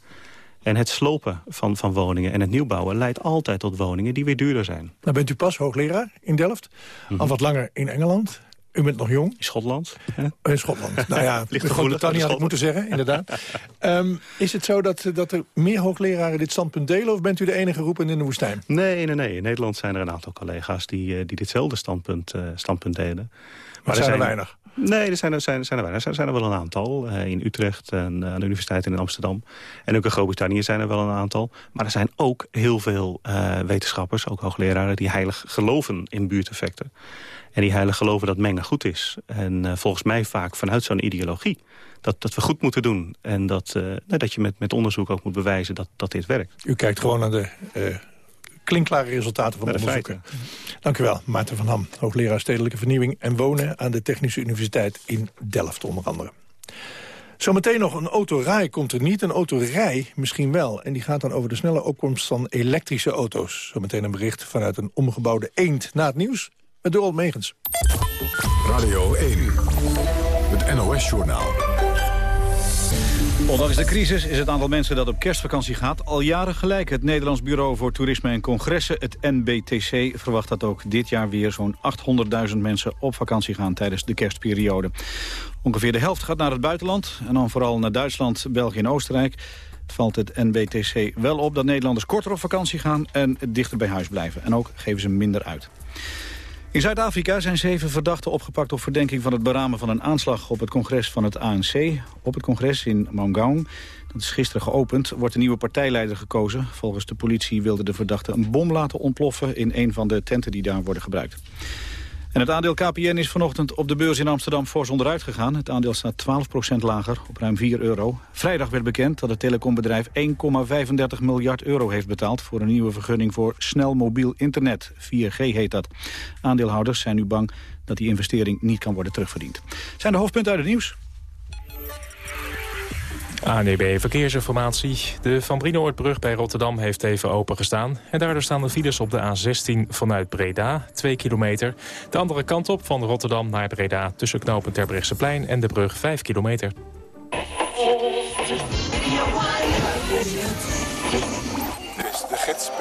En het slopen van, van woningen en het nieuwbouwen leidt altijd tot woningen die weer duurder zijn. Nou bent u pas hoogleraar in Delft, mm -hmm. al wat langer in Engeland. U bent nog jong. In Schotland. In Schotland. nou ja, Groot-Brittannië had ik moeten zeggen, inderdaad. um, is het zo dat, dat er meer hoogleraren dit standpunt delen... of bent u de enige roepen in de woestijn? Nee, nee, nee. In Nederland zijn er een aantal collega's die, die ditzelfde standpunt, uh, standpunt delen. Maar, maar er zijn er weinig? Nee, er zijn er, zijn, zijn er. Er zijn er wel een aantal. Uh, in Utrecht en uh, aan de universiteit in Amsterdam. En ook in Groot-Brittannië zijn er wel een aantal. Maar er zijn ook heel veel uh, wetenschappers, ook hoogleraren... die heilig geloven in buurteffecten. En die heilig geloven dat mengen goed is. En volgens mij vaak vanuit zo'n ideologie. Dat, dat we goed moeten doen. En dat, uh, dat je met, met onderzoek ook moet bewijzen dat, dat dit werkt. U kijkt gewoon naar de klinkklare resultaten van de onderzoeken. Feiten. Dank u wel, Maarten van Ham. Hoogleraar Stedelijke Vernieuwing en Wonen... aan de Technische Universiteit in Delft onder andere. Zometeen nog een autorij komt er niet, een autorij misschien wel. En die gaat dan over de snelle opkomst van elektrische auto's. Zometeen een bericht vanuit een omgebouwde eend na het nieuws met Dorald Megens. Radio 1, het NOS-journaal. Ondanks de crisis is het aantal mensen dat op kerstvakantie gaat al jaren gelijk. Het Nederlands Bureau voor Toerisme en Congressen, het NBTC, verwacht dat ook dit jaar weer zo'n 800.000 mensen op vakantie gaan tijdens de kerstperiode. Ongeveer de helft gaat naar het buitenland en dan vooral naar Duitsland, België en Oostenrijk. Het valt het NBTC wel op dat Nederlanders korter op vakantie gaan en dichter bij huis blijven. En ook geven ze minder uit. In Zuid-Afrika zijn zeven verdachten opgepakt op verdenking van het beramen van een aanslag op het congres van het ANC. Op het congres in Mangaung, dat is gisteren geopend, wordt een nieuwe partijleider gekozen. Volgens de politie wilde de verdachte een bom laten ontploffen in een van de tenten die daar worden gebruikt. En het aandeel KPN is vanochtend op de beurs in Amsterdam fors onderuit gegaan. Het aandeel staat 12% lager, op ruim 4 euro. Vrijdag werd bekend dat het telecombedrijf 1,35 miljard euro heeft betaald... voor een nieuwe vergunning voor snel mobiel internet. 4G heet dat. Aandeelhouders zijn nu bang dat die investering niet kan worden terugverdiend. Zijn de hoofdpunten uit het nieuws? ANEB Verkeersinformatie. De Van Brienoordbrug bij Rotterdam heeft even opengestaan. En daardoor staan de files op de A16 vanuit Breda, 2 kilometer. De andere kant op van Rotterdam naar Breda... tussen knopen Terbrechtseplein en de brug 5 kilometer. Dit is de gids.fm.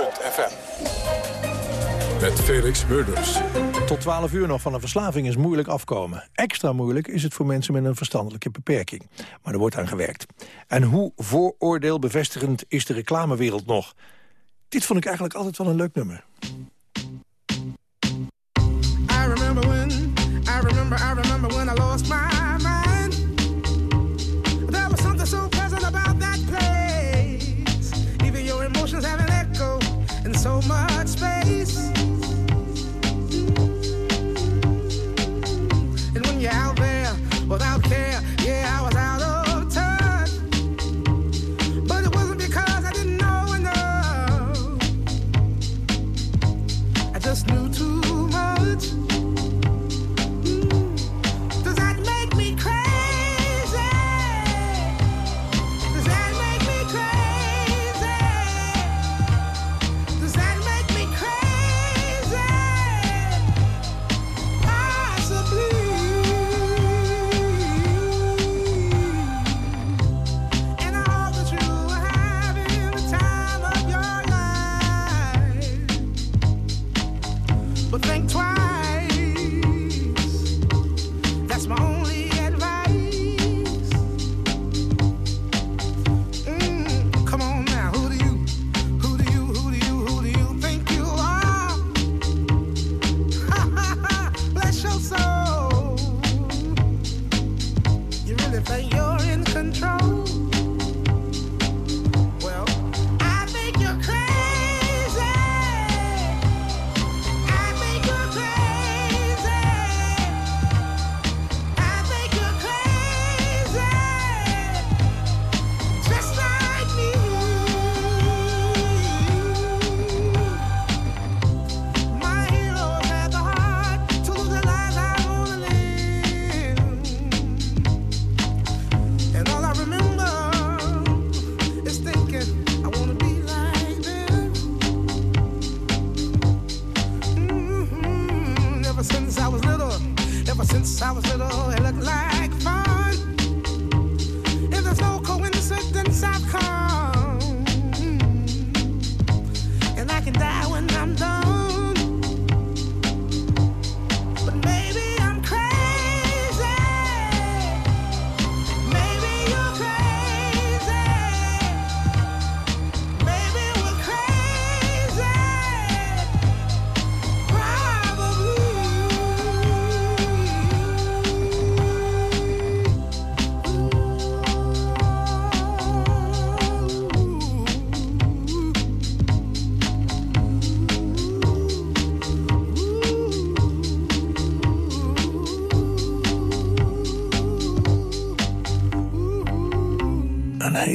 Met Felix Murders. Tot 12 uur nog van een verslaving is moeilijk afkomen. Extra moeilijk is het voor mensen met een verstandelijke beperking. Maar er wordt aan gewerkt. En hoe vooroordeelbevestigend is de reclamewereld nog? Dit vond ik eigenlijk altijd wel een leuk nummer. I remember when, I remember, I remember when I lost my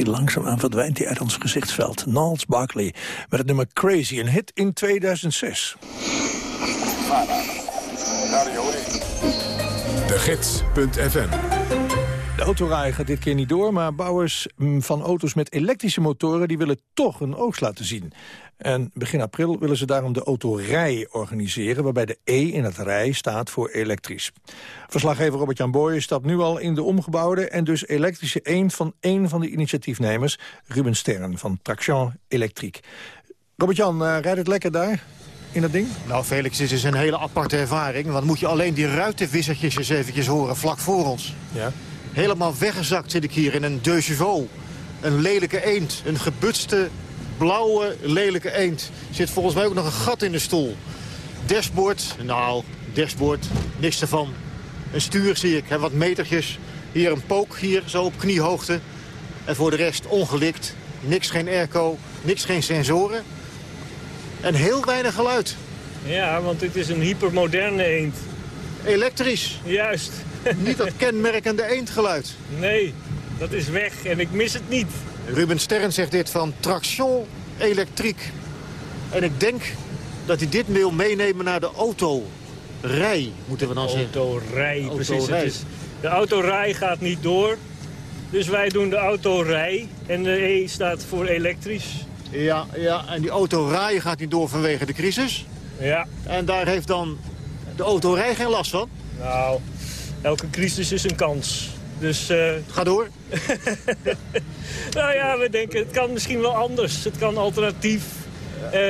langzaamaan verdwijnt hij uit ons gezichtsveld. Niles Barkley met het nummer Crazy, een hit in 2006. De Gids.fm De autorij gaat dit keer niet door, maar bouwers mm, van auto's met elektrische motoren... die willen toch een oogst laten zien. En begin april willen ze daarom de autorij organiseren... waarbij de E in het rij staat voor elektrisch. Verslaggever Robert-Jan Booyen stapt nu al in de omgebouwde... en dus elektrische eend van één van de initiatiefnemers... Ruben Stern van Traction Elektriek. Robert-Jan, eh, rijdt het lekker daar? In dat ding? Nou, Felix, dit is een hele aparte ervaring. Want moet je alleen die ruitenwissertjes eens eventjes horen vlak voor ons. Ja. Helemaal weggezakt zit ik hier in een deux chevaux. Een lelijke eend. Een gebutste, blauwe, lelijke eend. Zit volgens mij ook nog een gat in de stoel. Dashboard, nou, dashboard, niks ervan. Een stuur zie ik, hè, wat metertjes. Hier een pook, hier zo op kniehoogte. En voor de rest ongelikt. Niks geen airco, niks geen sensoren. En heel weinig geluid. Ja, want dit is een hypermoderne eend. Elektrisch. Juist. Niet dat kenmerkende eendgeluid. Nee, dat is weg en ik mis het niet. Ruben Stern zegt dit van Traction Elektriek. En ik denk dat hij dit wil meenemen naar de autorij, moeten we dan zeggen. Autorij, precies. Autorij. Is, de autorij gaat niet door. Dus wij doen de autorij. En de E staat voor elektrisch. Ja, ja, en die autorij gaat niet door vanwege de crisis. Ja. En daar heeft dan de autorij geen last van. Nou, elke crisis is een kans. Dus, eh, Ga door. nou ja, we denken het kan misschien wel anders. Het kan alternatief. Eh,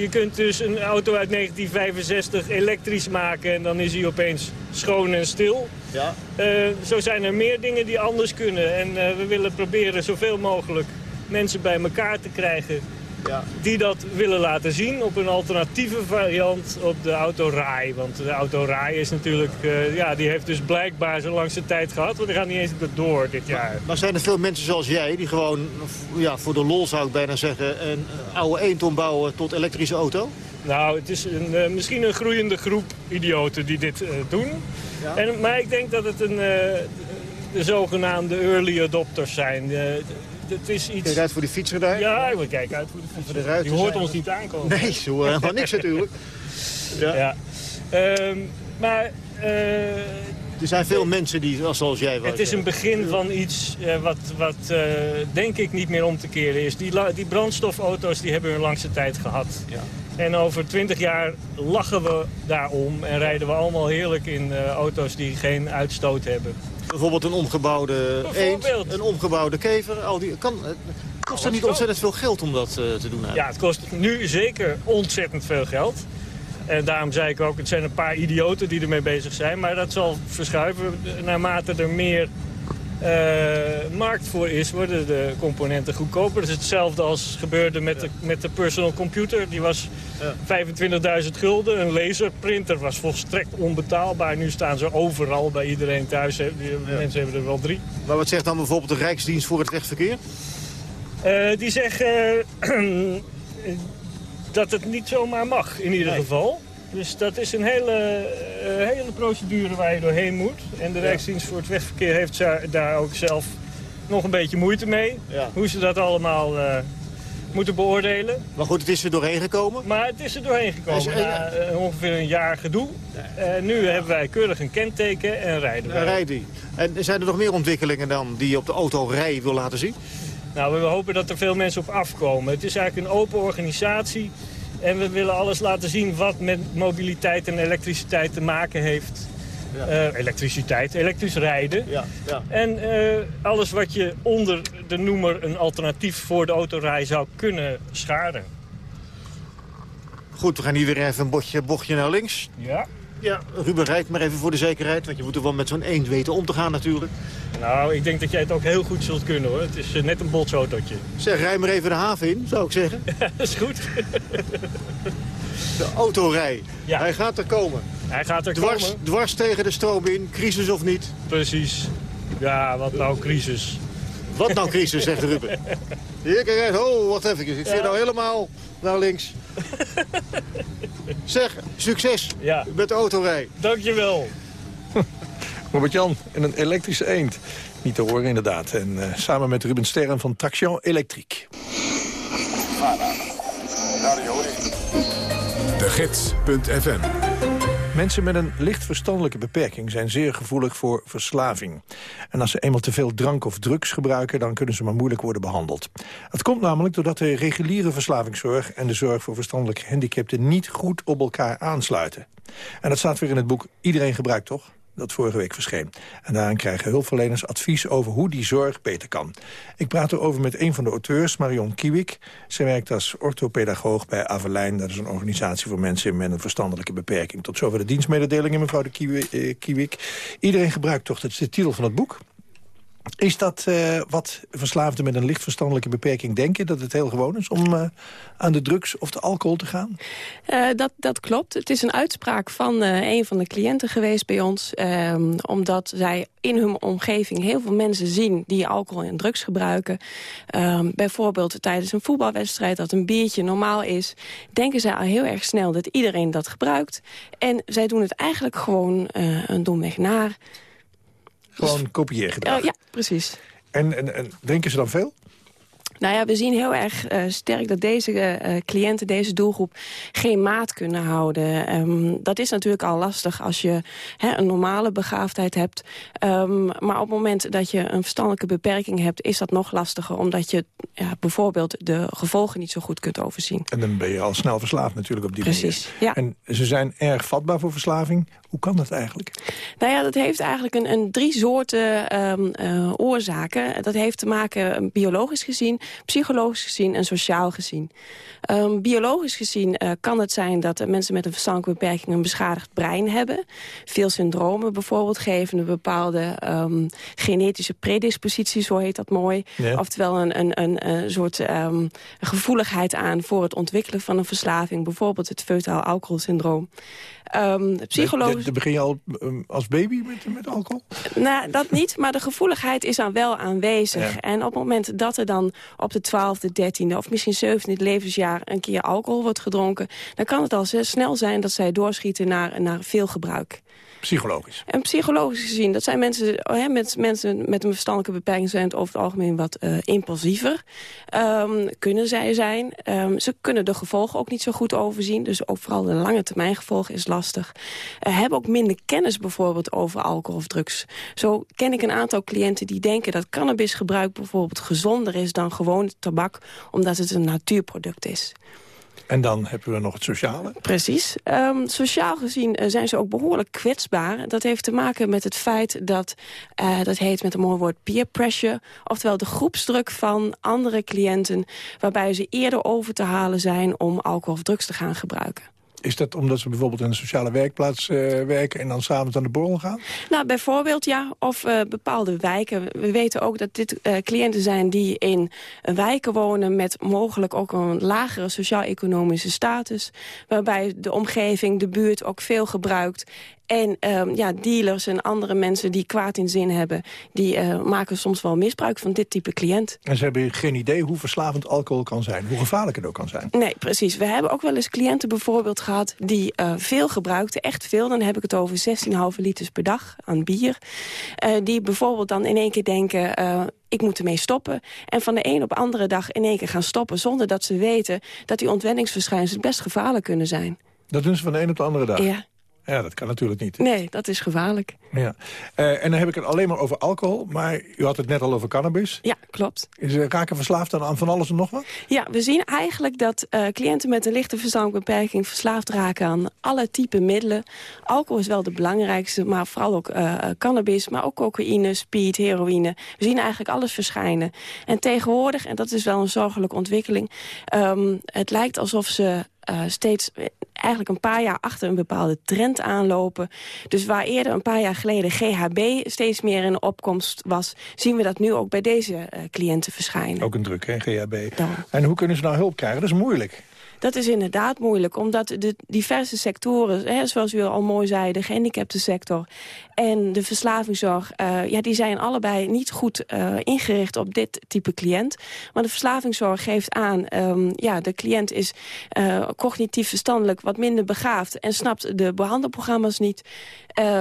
je kunt dus een auto uit 1965 elektrisch maken en dan is hij opeens schoon en stil. Ja. Eh, zo zijn er meer dingen die anders kunnen. En we willen proberen zoveel mogelijk mensen bij elkaar te krijgen Ja. die dat willen laten zien op een alternatieve variant op de autorij. Want de autorij is natuurlijk, eh, ja, die heeft dus blijkbaar zo lang zijn tijd gehad, want die gaat niet eens door dit jaar. Maar zijn er veel mensen zoals jij die gewoon, ja, voor de lol zou ik bijna zeggen, een oude eend ombouwen tot elektrische auto? Nou, het is een, eh, misschien een groeiende groep idioten die dit eh, doen. En, maar ik denk dat het een, de zogenaamde early adopters zijn. Het is iets... Kijk uit voor die fietser daar. Ja, we kijken uit voor de fietser. de ruiten Die hoort zijn- ons niet aankomen. Nee, zo horen helemaal niks natuurlijk. Ja. Ehm, maar... eh, Er zijn veel mensen die, zoals jij was. Het is een begin van iets eh, wat, wat eh, denk ik niet meer om te keren is. Die, die brandstofauto's die hebben hun langste tijd gehad. En over twintig jaar lachen we daarom en rijden we allemaal heerlijk in eh, auto's die geen uitstoot hebben. Bijvoorbeeld een omgebouwde eend, een omgebouwde kever. Al die, kan, het kost er niet ontzettend veel geld om dat eh, te doen? Ja, het kost nu zeker ontzettend veel geld. En daarom zei ik ook, het zijn een paar idioten die ermee bezig zijn. Maar dat zal verschuiven naarmate er meer eh, markt voor is, worden de componenten goedkoper. Dat is hetzelfde als gebeurde met, de, met de personal computer. Die was 25.000 gulden. Een laserprinter was volstrekt onbetaalbaar. Nu staan ze overal bij iedereen thuis. Mensen hebben er wel drie. Maar wat zegt dan bijvoorbeeld de Rijksdienst voor het Wegverkeer? Eh, die zeggen eh, dat het niet zomaar mag, in ieder geval. Dus dat is een hele, eh, hele procedure waar je doorheen moet. En de Rijksdienst voor het Wegverkeer heeft daar ook zelf nog een beetje moeite mee. Hoe ze dat allemaal eh, moeten beoordelen. Maar goed, het is er doorheen gekomen. Maar het is er doorheen gekomen er- na eh, ongeveer een jaar gedoe. Nu hebben wij keurig een kenteken en rijden rijdt hij. En zijn er nog meer ontwikkelingen dan die je op de autorij wil laten zien? Nou, we hopen dat er veel mensen op afkomen. Het is eigenlijk een open organisatie. En we willen alles laten zien wat met mobiliteit en elektriciteit te maken heeft. eh, elektriciteit, elektrisch rijden. Ja, ja. En eh, alles wat je onder de noemer een alternatief voor de autorij zou kunnen scharen. Goed, we gaan hier weer even een bochtje, bochtje naar links. Ja. Ja, Ruben rijdt maar even voor de zekerheid. Want je moet er wel met zo'n eend weten om te gaan natuurlijk. Nou, ik denk dat jij het ook heel goed zult kunnen hoor. Het is eh, net een botsautootje. Zeg, rij maar even de haven in, zou ik zeggen. dat is goed. De autorij. Ja. Hij gaat er komen. Hij gaat er Dwars, komen. dwars tegen de stroom in, crisis of niet. Precies. Ja, wat nou crisis. Wat nou crisis, zegt Ruben. Hier, kijk uit. Oh, wacht even. Ik zit Ja. nou helemaal naar links. zeg, succes Ja. met de autorij. Dankjewel. Robert-Jan en een elektrische eend. Niet te horen inderdaad. En eh, samen met Ruben Sterren van Traction Elektriek. De Gids.fm Mensen met een licht verstandelijke beperking zijn zeer gevoelig voor verslaving. En als ze eenmaal te veel drank of drugs gebruiken... dan kunnen ze maar moeilijk worden behandeld. Het komt namelijk doordat de reguliere verslavingszorg... en de zorg voor verstandelijk gehandicapten niet goed op elkaar aansluiten. En dat staat weer in het boek Iedereen gebruikt toch? Dat vorige week verscheen. En daarin krijgen hulpverleners advies over hoe die zorg beter kan. Ik praat erover met een van de auteurs, Marion Kiewik. Zij werkt als orthopedagoog bij Avelijn. Dat is een organisatie voor mensen met een verstandelijke beperking. Tot zover de dienstmededelingen, mevrouw de eh, Kiewik. Iedereen gebruikt toch, dat de titel van het boek. Is dat eh, wat verslaafden met een licht verstandelijke beperking denken? Dat het heel gewoon is om eh, aan de drugs of de alcohol te gaan? Uh, dat, dat klopt. Het is een uitspraak van een van de cliënten geweest bij ons. Um, omdat zij in hun omgeving heel veel mensen zien die alcohol en drugs gebruiken. Um, bijvoorbeeld tijdens een voetbalwedstrijd dat een biertje normaal is. Denken zij al heel erg snel dat iedereen dat gebruikt. En zij doen het eigenlijk gewoon een domweg naar. Gewoon kopieergedrag? Uh, ja, precies. En, en, en drinken ze dan veel? Nou ja, we zien heel erg uh, sterk dat deze uh, cliënten, deze doelgroep, geen maat kunnen houden. Um, dat is natuurlijk al lastig als je een normale begaafdheid hebt. Um, maar op het moment dat je een verstandelijke beperking hebt, is dat nog lastiger. Omdat je ja, bijvoorbeeld de gevolgen niet zo goed kunt overzien. En dan ben je al snel verslaafd natuurlijk op die Precies, manier. ja. En ze zijn erg vatbaar voor verslaving. Hoe kan dat eigenlijk? Nou ja, dat heeft eigenlijk een, een drie soorten um, uh, oorzaken. Dat heeft te maken biologisch gezien, psychologisch gezien en sociaal gezien. Um, biologisch gezien uh, kan het zijn dat uh, mensen met een verstandelijke beperking een beschadigd brein hebben. Veel syndromen bijvoorbeeld geven een bepaalde um, genetische predispositie, zo heet dat mooi. Ja. Oftewel een, een, een, een soort gevoeligheid aan voor het ontwikkelen van een verslaving. Bijvoorbeeld het feutaal alcoholsyndroom. Um, psychologisch... Dan begin je al um, als baby met, met alcohol? Nou, dat niet, maar de gevoeligheid is dan wel aanwezig. Ja. En op het moment dat er dan op de 12e, 13e of misschien 17e levensjaar een keer alcohol wordt gedronken... dan kan het al snel zijn dat zij doorschieten naar, naar veel gebruik. Psychologisch? En psychologisch gezien, dat zijn mensen, hè, met, mensen met een verstandelijke beperking... zijn het over het algemeen wat uh, impulsiever. Um, kunnen zij zijn. Um, ze kunnen de gevolgen ook niet zo goed overzien. Dus ook vooral de lange termijn gevolgen is lastig. Uh, hebben ook minder kennis bijvoorbeeld over alcohol of drugs. Zo ken ik een aantal cliënten die denken dat cannabisgebruik bijvoorbeeld gezonder is dan gewoon tabak, omdat het een natuurproduct is. En dan hebben we nog het sociale. Precies. Um, sociaal gezien uh, zijn ze ook behoorlijk kwetsbaar. Dat heeft te maken met het feit dat, uh, dat heet met een mooi woord peer pressure... oftewel de groepsdruk van andere cliënten... waarbij ze eerder over te halen zijn om alcohol of drugs te gaan gebruiken. Is dat omdat ze bijvoorbeeld in een sociale werkplaats uh, werken... en dan s'avonds aan de borrel gaan? Nou, bijvoorbeeld ja. Of uh, bepaalde wijken. We weten ook dat dit uh, cliënten zijn die in wijken wonen... met mogelijk ook een lagere sociaal-economische status. Waarbij de omgeving, de buurt ook veel gebruikt. En um, ja, dealers en andere mensen die kwaad in zin hebben... die uh, maken soms wel misbruik van dit type cliënt. En ze hebben geen idee hoe verslavend alcohol kan zijn. Hoe gevaarlijk het ook kan zijn. Nee, precies. We hebben ook wel eens cliënten bijvoorbeeld gehad... die uh, veel gebruikten, echt veel. Dan heb ik het over 16,5 liters per dag aan bier. Uh, die bijvoorbeeld dan in één keer denken... Ik moet ermee stoppen. En van de een op de andere dag in één keer gaan stoppen... zonder dat ze weten dat die ontwenningsverschijnselen best gevaarlijk kunnen zijn. Dat doen ze van de een op de andere dag? Ja. Ja, dat kan natuurlijk niet. Nee, dat is gevaarlijk. Ja. Eh, en dan heb ik het alleen maar over alcohol, maar u had het net al over cannabis. Ja, klopt. Is, eh, raken verslaafd dan aan van alles en nog wat? Ja, we zien eigenlijk dat eh, cliënten met een lichte verstandelijke beperking verslaafd raken aan alle type middelen. Alcohol is wel de belangrijkste, maar vooral ook cannabis, maar ook cocaïne, speed, heroïne. We zien eigenlijk alles verschijnen. En tegenwoordig, en dat is wel een zorgelijke ontwikkeling, ehm, het lijkt alsof ze eh, steeds eh, eigenlijk een paar jaar achter een bepaalde trend aanlopen. Dus waar eerder een paar jaar geleden GHB steeds meer in de opkomst was... zien we dat nu ook bij deze eh, cliënten verschijnen. Ook een druk, hè, GHB. En hoe kunnen ze nou hulp krijgen? Dat is moeilijk. Dat is inderdaad moeilijk, omdat de diverse sectoren... Hè, zoals u al mooi zei, de gehandicaptensector en de verslavingszorg... Uh, ja, die zijn allebei niet goed uh, ingericht op dit type cliënt. Maar de verslavingszorg geeft aan... Um, ja, de cliënt is uh, cognitief verstandelijk wat minder begaafd... en snapt de behandelprogramma's niet.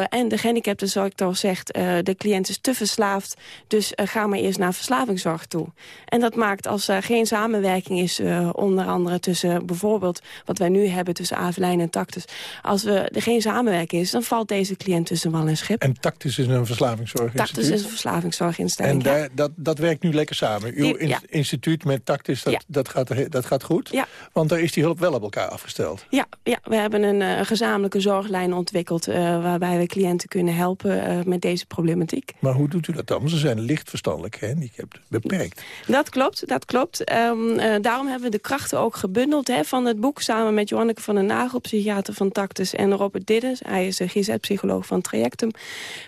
en de gehandicaptensector zegt... de cliënt is te verslaafd, dus ga maar eerst naar verslavingszorg toe. En dat maakt als er geen samenwerking is... onder andere tussen bijvoorbeeld wat wij nu hebben tussen Avelijn en Tactus. Als we, er geen samenwerking is, dan valt deze cliënt tussen wal en schip. En Tactus is een verslavingszorginstituut? Tactus is een verslavingszorginstelling, En daar, dat, dat werkt nu lekker samen? Uw in, instituut met Tactus, dat, dat, gaat, dat gaat goed? Want daar is die hulp wel op elkaar afgesteld? Ja, ja we hebben een uh, gezamenlijke zorglijn ontwikkeld... Uh, waarbij we cliënten kunnen helpen uh, met deze problematiek. Maar hoe doet u dat dan? Ze zijn licht verstandelijk gehandicapt, beperkt. Dat klopt, dat klopt. Um, daarom hebben we de krachten ook gebundeld hè, van het boek... samen met Joanneke van den Nagel, psychiater van Tactus... en Robert Diddes, hij is een GZ-psycholoog van Trajectum.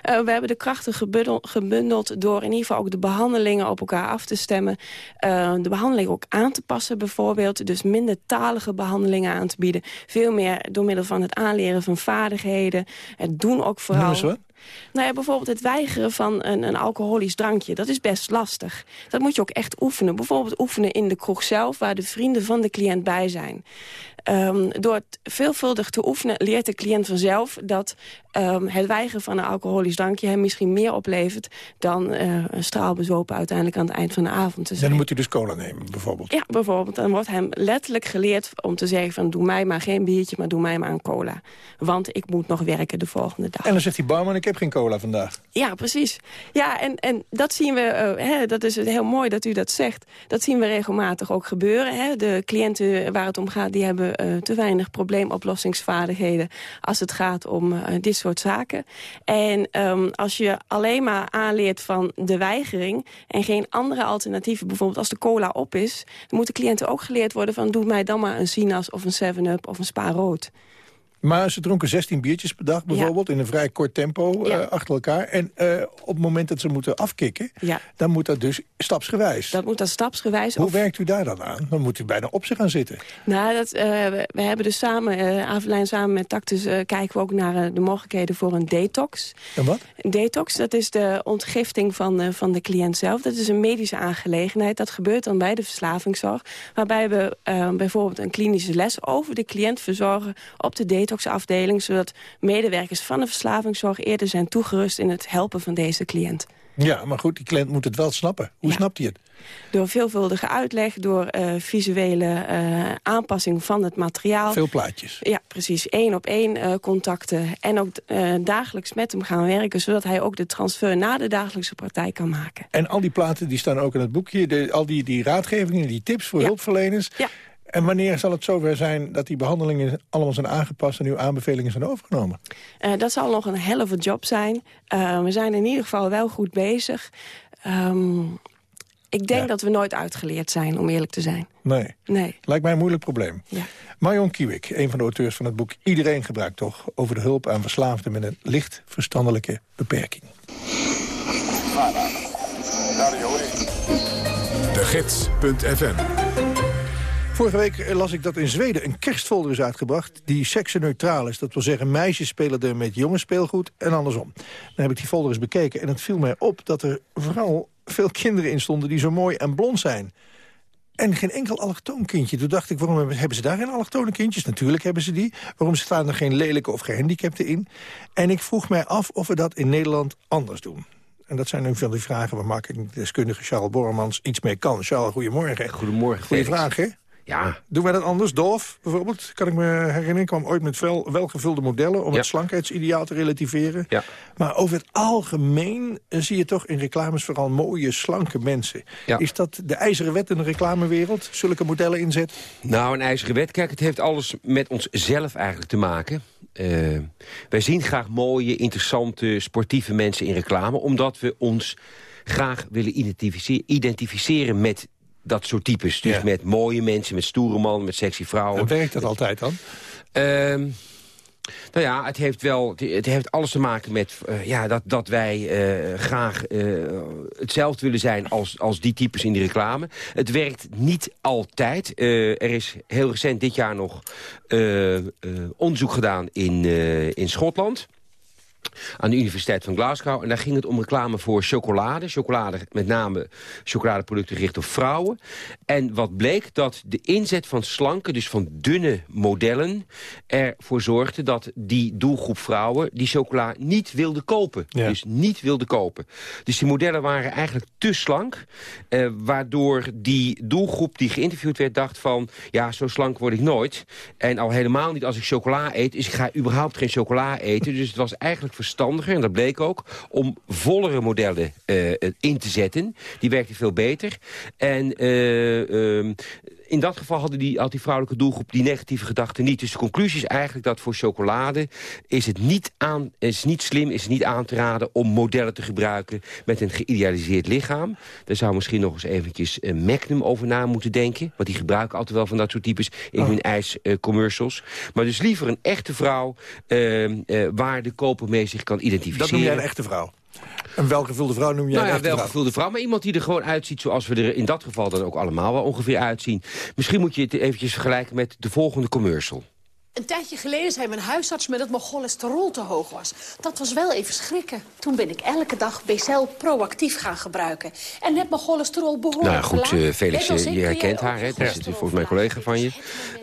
Uh, we hebben de krachten gebundeld, door in ieder geval ook de behandelingen op elkaar af te stemmen. Uh, de behandeling ook aan te passen bijvoorbeeld. Dus minder talige behandelingen aan te bieden. Veel meer door middel van het aanleren van vaardigheden. Het doen ook vooral... Nou ja, bijvoorbeeld het weigeren van een, een, alcoholisch drankje. Dat is best lastig. Dat moet je ook echt oefenen. Bijvoorbeeld oefenen in de kroeg zelf... waar de vrienden van de cliënt bij zijn. Um, door het veelvuldig te oefenen leert de cliënt vanzelf... dat um, het weigeren van een alcoholisch drankje hem misschien meer oplevert... dan uh, een straalbezopen uiteindelijk aan het eind van de avond te zijn. Dan moet hij dus cola nemen, bijvoorbeeld? Ja, bijvoorbeeld. Dan wordt hem letterlijk geleerd om te zeggen van... doe mij maar geen biertje, maar doe mij maar een cola. Want ik moet nog werken de volgende dag. En dan zegt die barman, ik heb geen cola vandaag. Ja, precies. Ja, en, en dat zien we, uh, hè, dat is heel mooi dat u dat zegt. Dat zien we regelmatig ook gebeuren. Hè. De cliënten waar het om gaat, die hebben te weinig probleemoplossingsvaardigheden... als het gaat om uh, dit soort zaken. En um, als je alleen maar aanleert van de weigering... en geen andere alternatieven, bijvoorbeeld als de cola op is... dan moeten cliënten ook geleerd worden van... doe mij dan maar een Sinas of een 7-Up of een Spa Rood. Maar ze dronken 16 biertjes per dag bijvoorbeeld... in een vrij kort tempo ja. uh, achter elkaar. En uh, op het moment dat ze moeten afkicken... Ja. dan moet dat dus stapsgewijs. Dat moet dat stapsgewijs. Hoe of... werkt u daar dan aan? Dan moet u bijna op ze gaan zitten. Nou, dat, uh, we, hebben dus samen, uh, Avelijn samen met Tactus... kijken we ook naar de mogelijkheden voor een detox. En wat? Een detox, dat is de ontgifting van, van de cliënt zelf. Dat is een medische aangelegenheid. Dat gebeurt dan bij de verslavingszorg. Waarbij we bijvoorbeeld een klinische les over de cliënt verzorgen... op de detoxafdeling zodat medewerkers van de verslavingszorg eerder zijn toegerust in het helpen van deze cliënt. Ja, maar goed, die cliënt moet het wel snappen. Hoe ja. snapt hij het? Door veelvuldige uitleg, door uh, visuele uh, aanpassing van het materiaal. Veel plaatjes. Ja, precies. Eén op één uh, contacten. En ook dagelijks met hem gaan werken... zodat hij ook de transfer naar de dagelijkse praktijk kan maken. En al die platen die staan ook in het boekje. De, al die, die raadgevingen, die tips voor ja. hulpverleners... Ja. En wanneer zal het zover zijn dat die behandelingen allemaal zijn aangepast... en uw aanbevelingen zijn overgenomen? Uh, dat zal nog een helft job zijn. Uh, we zijn in ieder geval wel goed bezig. Um, ik denk ja. dat we nooit uitgeleerd zijn, om eerlijk te zijn. Nee. nee. Lijkt mij een moeilijk probleem. Ja. Marion Kiewik, een van de auteurs van het boek Iedereen gebruikt toch... over de hulp aan verslaafden met een licht verstandelijke beperking. De Gids.fm Vorige week las ik dat in Zweden een kerstfolder is uitgebracht... die seksenneutraal is. Dat wil zeggen, meisjes spelen er met jongens speelgoed en andersom. Dan heb ik die folder eens bekeken en het viel mij op... dat er vooral veel kinderen in stonden die zo mooi en blond zijn. En geen enkel allochtoon kindje. Toen dacht ik, waarom hebben ze daar geen allochtone kindjes? Natuurlijk hebben ze die. Waarom staan er geen lelijke of gehandicapten in? En ik vroeg mij af of we dat in Nederland anders doen. En dat zijn nu van die vragen waar marketingdeskundige Charles Borremans iets mee kan. Charles, goedemorgen. Goedemorgen. Goeie vraag, hè? Ja. Doen wij dat anders? Dolf bijvoorbeeld, kan ik me herinneren... kwam ooit met wel, welgevulde modellen om het slankheidsideaal te relativeren. Ja. Maar over het algemeen eh, zie je toch in reclames vooral mooie, slanke mensen. Ja. Is dat de ijzeren wet in de reclamewereld? Zulke modellen inzetten? Nou, een ijzeren wet, kijk, het heeft alles met onszelf eigenlijk te maken. Eh, wij zien graag mooie, interessante, sportieve mensen in reclame... omdat we ons graag willen identificeren met dat soort types. Dus Ja. met mooie mensen, met stoere mannen, met sexy vrouwen. En werkt dat altijd dan? Ehm, nou ja, het heeft wel het heeft alles te maken met eh, ja, dat, dat wij eh, graag eh, hetzelfde willen zijn als, als die types in de reclame. Het werkt niet altijd. Er is heel recent dit jaar nog onderzoek gedaan in, in Schotland aan de Universiteit van Glasgow. En daar ging het om reclame voor chocolade. Chocolade, met name chocoladeproducten gericht op vrouwen. En wat bleek dat de inzet van slanke, dus van dunne modellen... ervoor zorgde dat die doelgroep vrouwen die chocola niet wilde kopen. Dus niet wilde kopen. Dus die modellen waren eigenlijk te slank. Eh, waardoor die doelgroep die geïnterviewd werd dacht van... ja, zo slank word ik nooit. En al helemaal niet als ik chocola eet. Dus ik ga überhaupt geen chocola eten. Dus het was eigenlijk verstandiger, en dat bleek ook... om vollere modellen eh, in te zetten. Die werkten veel beter. En eh, ehm, in dat geval hadden die, had die vrouwelijke doelgroep die negatieve gedachten niet. Dus de conclusie is eigenlijk dat voor chocolade is het niet, aan, is niet slim, is het niet aan te raden om modellen te gebruiken met een geïdealiseerd lichaam. Daar zou misschien nog eens eventjes eh, Magnum over na moeten denken. Want die gebruiken altijd wel van dat soort types in Oh. hun ijscommercials. maar dus liever een echte vrouw eh, eh, waar de koper mee zich kan identificeren. Dat noem jij een echte vrouw? Een welgevulde vrouw noem jij Nou ja, welgevulde vrouw. Maar iemand die er gewoon uitziet zoals we er in dat geval dan ook allemaal wel ongeveer uitzien. Misschien moet je het eventjes vergelijken met de volgende commercial. Een tijdje geleden zei mijn huisarts me dat mijn cholesterol te hoog was. Dat was wel even schrikken. Toen ben ik elke dag Becel proactief gaan gebruiken. En heb mijn cholesterol behoorlijk Nou ja, goed, eh, Felix, Net je, herkent haar. Hè? Dat is volgens mij een collega van je.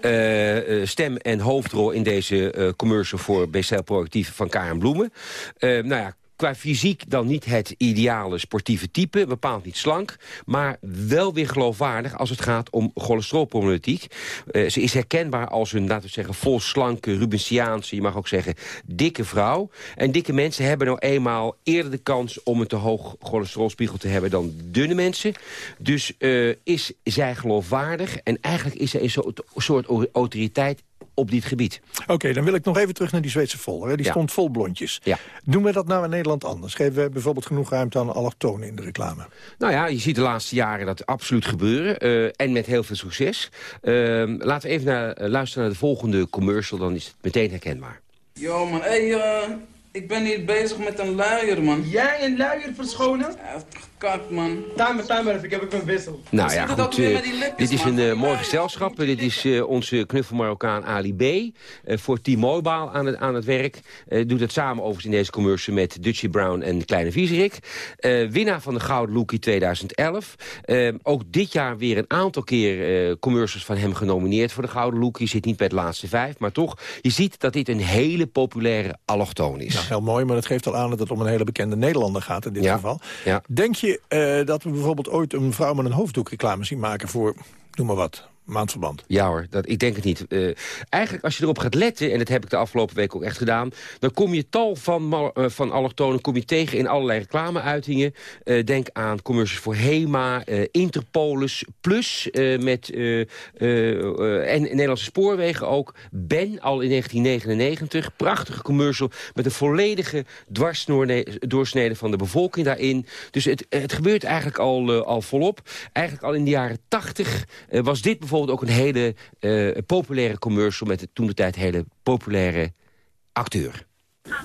Eh, eh, stem en hoofdrol in deze eh, commercial voor BCL Proactief van Karen Bloemen. Nou ja, qua fysiek dan niet het ideale sportieve type. Bepaald niet slank, maar wel weer geloofwaardig als het gaat om cholesterolproblematiek. Eh, ze is herkenbaar als een, laten we zeggen, vol slanke, Rubensiaanse, je mag ook zeggen, dikke vrouw. En dikke mensen hebben nou eenmaal eerder de kans om een te hoog cholesterolspiegel te hebben dan dunne mensen. Dus eh, is zij geloofwaardig en eigenlijk is zij een soort autoriteit op dit gebied. Oké, dan wil ik nog even terug naar die Zweedse voller. Hè. Die Ja. stond vol blondjes. Ja. Doen we dat nou in Nederland anders? Geven we bijvoorbeeld genoeg ruimte aan allochtonen in de reclame? Nou ja, je ziet de laatste jaren dat absoluut gebeuren. eh, en met heel veel succes. Eh, laten we even naar, luisteren naar de volgende commercial. Dan is het meteen herkenbaar. Yo man, hey, eh, ik ben hier bezig met een luier man. Jij een luier verschonen? Ja, gekakt man. Timer, timer even, ik heb ook een wissel. Nou ja, goed. eh, dit is een eh, mooi gezelschap. Eh, dit is eh, onze knuffelmarokkaan Ali B. eh, voor Team Mobile aan het, aan het werk. Eh, doet het samen overigens in deze commercial met Dutchie Brown en Kleine Vieserik. Eh, winnaar van de Gouden Lookie 2011. Eh, ook dit jaar weer een aantal keer eh, commercials van hem genomineerd voor de Gouden Lookie. Zit niet bij de laatste vijf, maar toch. Je ziet dat dit een hele populaire allochtoon is. Nou, heel mooi, maar dat geeft al aan dat het om een hele bekende Nederlander gaat in dit Ja. geval. Ja. Denk je eh, dat we bijvoorbeeld ooit een vrouw met een hoofddoek reclame zien maken voor, noem maar wat, maandverband? Ja hoor, dat, ik denk het niet. Eh, eigenlijk als je erop gaat letten, en dat heb ik de afgelopen week ook echt gedaan... dan kom je tal van, eh, van allochtonen kom je tegen in allerlei reclameuitingen. Eh, denk aan commercials voor HEMA, Interpolis, Plus met, en Nederlandse Spoorwegen ook. Ben al in 1999, prachtige commercial met een volledige dwarsdoorsnede van de bevolking daarin. Dus het, het gebeurt eigenlijk al, al volop. Eigenlijk al in de jaren 80 eh, was dit bijvoorbeeld ook een hele eh, populaire commercial... met de toen de tijd hele populaire acteur.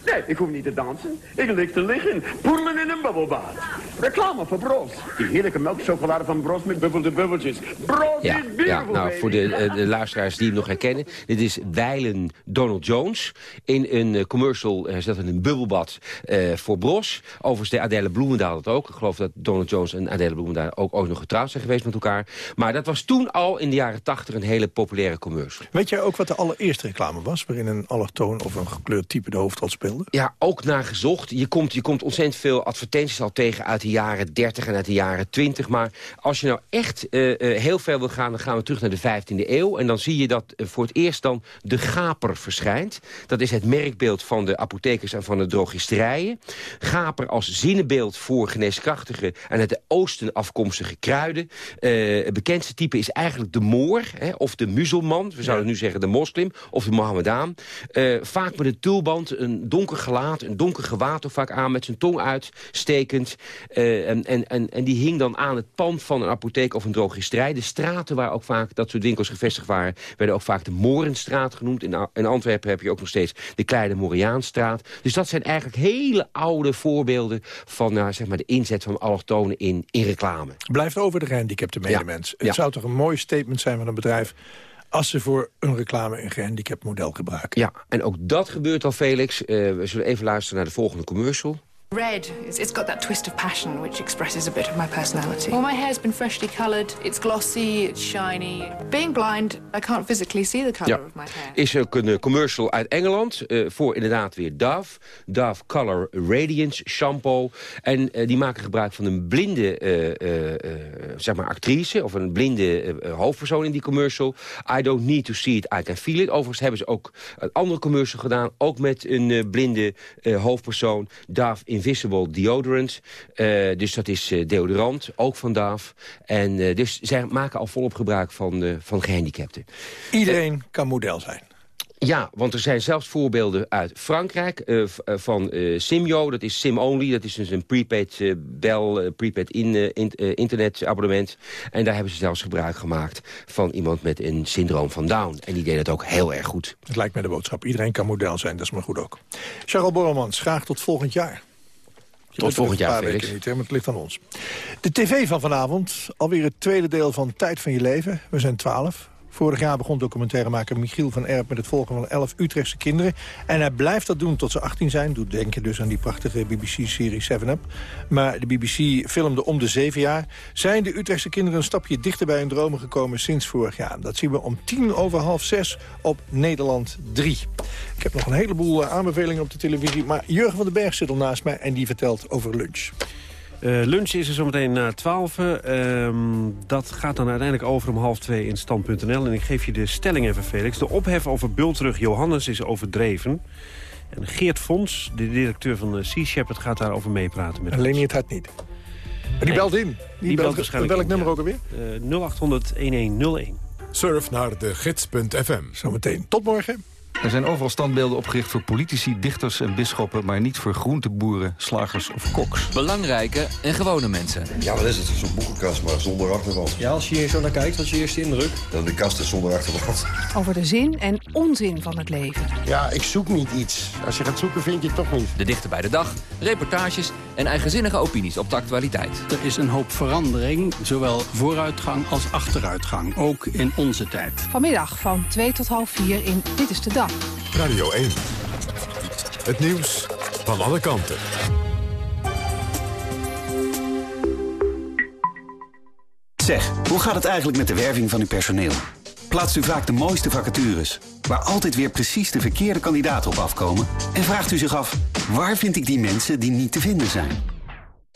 Nee, ik hoef niet te dansen. Ik lig te liggen. Poedelen in een bubbelbad. Reclame voor Bros. Die heerlijke melkchocolade van Bros met bubbelde bubbeltjes. Bros Ja, is beautiful, ja nou, baby. voor de, eh, de luisteraars die hem nog herkennen. Dit is Weilen Donald Jones. In een eh, commercial uh, zat in een bubbelbad eh, voor Bros. Overigens de Adele Bloemendaal dat ook. Ik geloof dat Donald Jones en Adele Bloemendaal ook, ook nog getrouwd zijn geweest met elkaar. Maar dat was toen al in de jaren tachtig een hele populaire commercial. Weet jij ook wat de allereerste reclame was... waarin een allochtoon of een gekleurd type de hoofdrol speelde? Ja, ook naar gezocht. Je komt, je komt ontzettend veel advertenties al tegen uit de jaren 30 en uit de jaren 20. Maar als je nou echt heel ver wil gaan, dan gaan we terug naar de 15e eeuw. En dan zie je dat voor het eerst dan de gaper verschijnt. Dat is het merkbeeld van de apothekers en van de drogisterijen. Gaper als zinnenbeeld voor geneeskrachtige en uit de oosten afkomstige kruiden. het bekendste type is eigenlijk de moor, hè, of de muzelman. We zouden nu zeggen de moslim, of de Mohammedaan. vaak met een tulband, een donker gelaat, een donker gewaad vaak aan... met zijn tong uitstekend. Uh, en, en, en die hing dan aan het pand van een apotheek of een drogisterij. De straten waar ook vaak dat soort winkels gevestigd waren... werden ook vaak de Morenstraat genoemd. In, in Antwerpen heb je ook nog steeds de Kleine Moriaanstraat. Dus dat zijn eigenlijk hele oude voorbeelden... van nou, zeg maar de inzet van allochtonen in, in reclame. Blijft over de gehandicapte medemens. Ja. Het zou toch een mooi statement zijn van een bedrijf als ze voor een reclame een gehandicapt model gebruiken. Ja, en ook dat gebeurt al, Felix. Uh, we zullen even luisteren naar de volgende commercial. Red, it's, it's got that twist of passion which expresses a bit of my personality. Well, my hair's been freshly coloured, it's glossy, it's shiny. Being blind, I can't physically see the colour ja. of my hair. Is ook een commercial uit Engeland uh, voor inderdaad weer Dove. Dove Color Radiance shampoo. En uh, die maken gebruik van een blinde uh, zeg maar actrice... of een blinde hoofdpersoon in die commercial. I don't need to see it, I can feel it. Overigens hebben ze ook een andere commercial gedaan... ook met een blinde hoofdpersoon. Dove Invisible Deodorant. Uh, dus dat is uh, deodorant, ook van DAF. En uh, dus zij maken al volop gebruik van, van gehandicapten. Iedereen kan model zijn. Ja, want er zijn zelfs voorbeelden uit Frankrijk uh, van uh, Simyo. Dat is Sim-only, dat is dus een prepaid uh, bel, prepaid in, in, internetabonnement. En daar hebben ze zelfs gebruik gemaakt van iemand met een syndroom van Down. En die deed het ook heel erg goed. Het lijkt mij de boodschap. Iedereen kan model zijn, dat is maar goed ook. Charles Borremans, graag tot volgend jaar. Tot volgend jaar, Felix. Niet, hè, maar het ligt aan ons. De tv van vanavond, alweer het tweede deel van Tijd van je leven. We zijn twaalf. Vorig jaar begon documentairemaker Michiel van Erp met het volgen van 11 Utrechtse kinderen. En hij blijft dat doen tot ze 18 zijn. Doet denken dus aan die prachtige BBC-serie 7-Up. Maar de BBC filmde om de 7 jaar. Zijn de Utrechtse kinderen een stapje dichter bij hun dromen gekomen sinds vorig jaar? Dat zien we om tien over half zes op Nederland 3. Ik heb nog een heleboel aanbevelingen op de televisie. Maar Jurgen van den Berg zit al naast mij en die vertelt over lunch. Uh, lunch is er zometeen na 12. Uh, dat gaat dan uiteindelijk over om half twee in stand.nl. En ik geef je de stelling even, Felix. De ophef over bultrug Johannes is overdreven. En Geert Fons, de directeur van de Sea Shepherd, gaat daarover meepraten. Met Alleen niet het niet. Maar die belt in. Die, die belt, waarschijnlijk Welk in, nummer ja. ook alweer? Uh, 0800-1101. Surf naar de gids.fm. Zometeen. Tot morgen. Er zijn overal standbeelden opgericht voor politici, dichters en bisschoppen... maar niet voor groenteboeren, slagers of koks. Belangrijke en gewone mensen. Ja, wat is het? Zo'n boekenkast, maar zonder achterwand. Ja, als je hier zo naar kijkt, wat is je eerste indruk? Dat de kast is zonder achterwand. Over de zin en onzin van het leven. Ja, ik zoek niet iets. Als je gaat zoeken, vind je het toch niet. De dichter bij de dag, reportages en eigenzinnige opinies op de actualiteit. Er is een hoop verandering, zowel vooruitgang als achteruitgang. Ook in onze tijd. Vanmiddag van 2 tot half 4 in Dit is de Dag. Radio 1. Het nieuws van alle kanten. Zeg, hoe gaat het eigenlijk met de werving van uw personeel? Plaatst u vaak de mooiste vacatures, waar altijd weer precies de verkeerde kandidaten op afkomen? En vraagt u zich af, waar vind ik die mensen die niet te vinden zijn?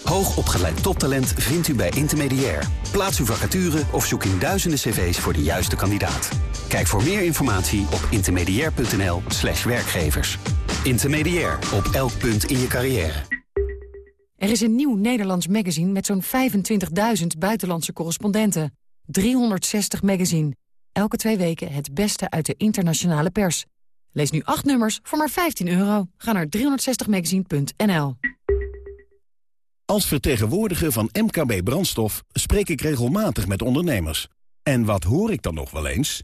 Hoogopgeleid toptalent vindt u bij Intermediair. Plaats uw vacature of zoek in duizenden cv's voor de juiste kandidaat. Kijk voor meer informatie op intermediair.nl slash werkgevers. Intermediair, op elk punt in je carrière. Er is een nieuw Nederlands magazine met zo'n 25.000 buitenlandse correspondenten. 360 magazine. Elke twee weken het beste uit de internationale pers. Lees nu acht nummers voor maar 15 euro. Ga naar 360magazine.nl. Als vertegenwoordiger van MKB Brandstof spreek ik regelmatig met ondernemers. En wat hoor ik dan nog wel eens?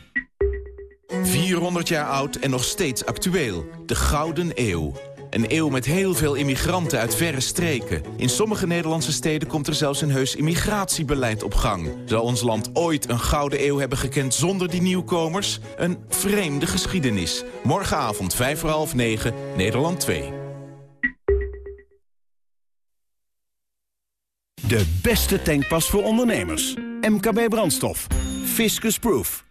400 jaar oud en nog steeds actueel. De Gouden Eeuw. Een eeuw met heel veel immigranten uit verre streken. In sommige Nederlandse steden komt er zelfs een heus immigratiebeleid op gang. Zal ons land ooit een gouden eeuw hebben gekend zonder die nieuwkomers? Een vreemde geschiedenis. Morgenavond 5 voor half 9, Nederland 2. De beste tankpas voor ondernemers. MKB Brandstof. Fiscus Proof.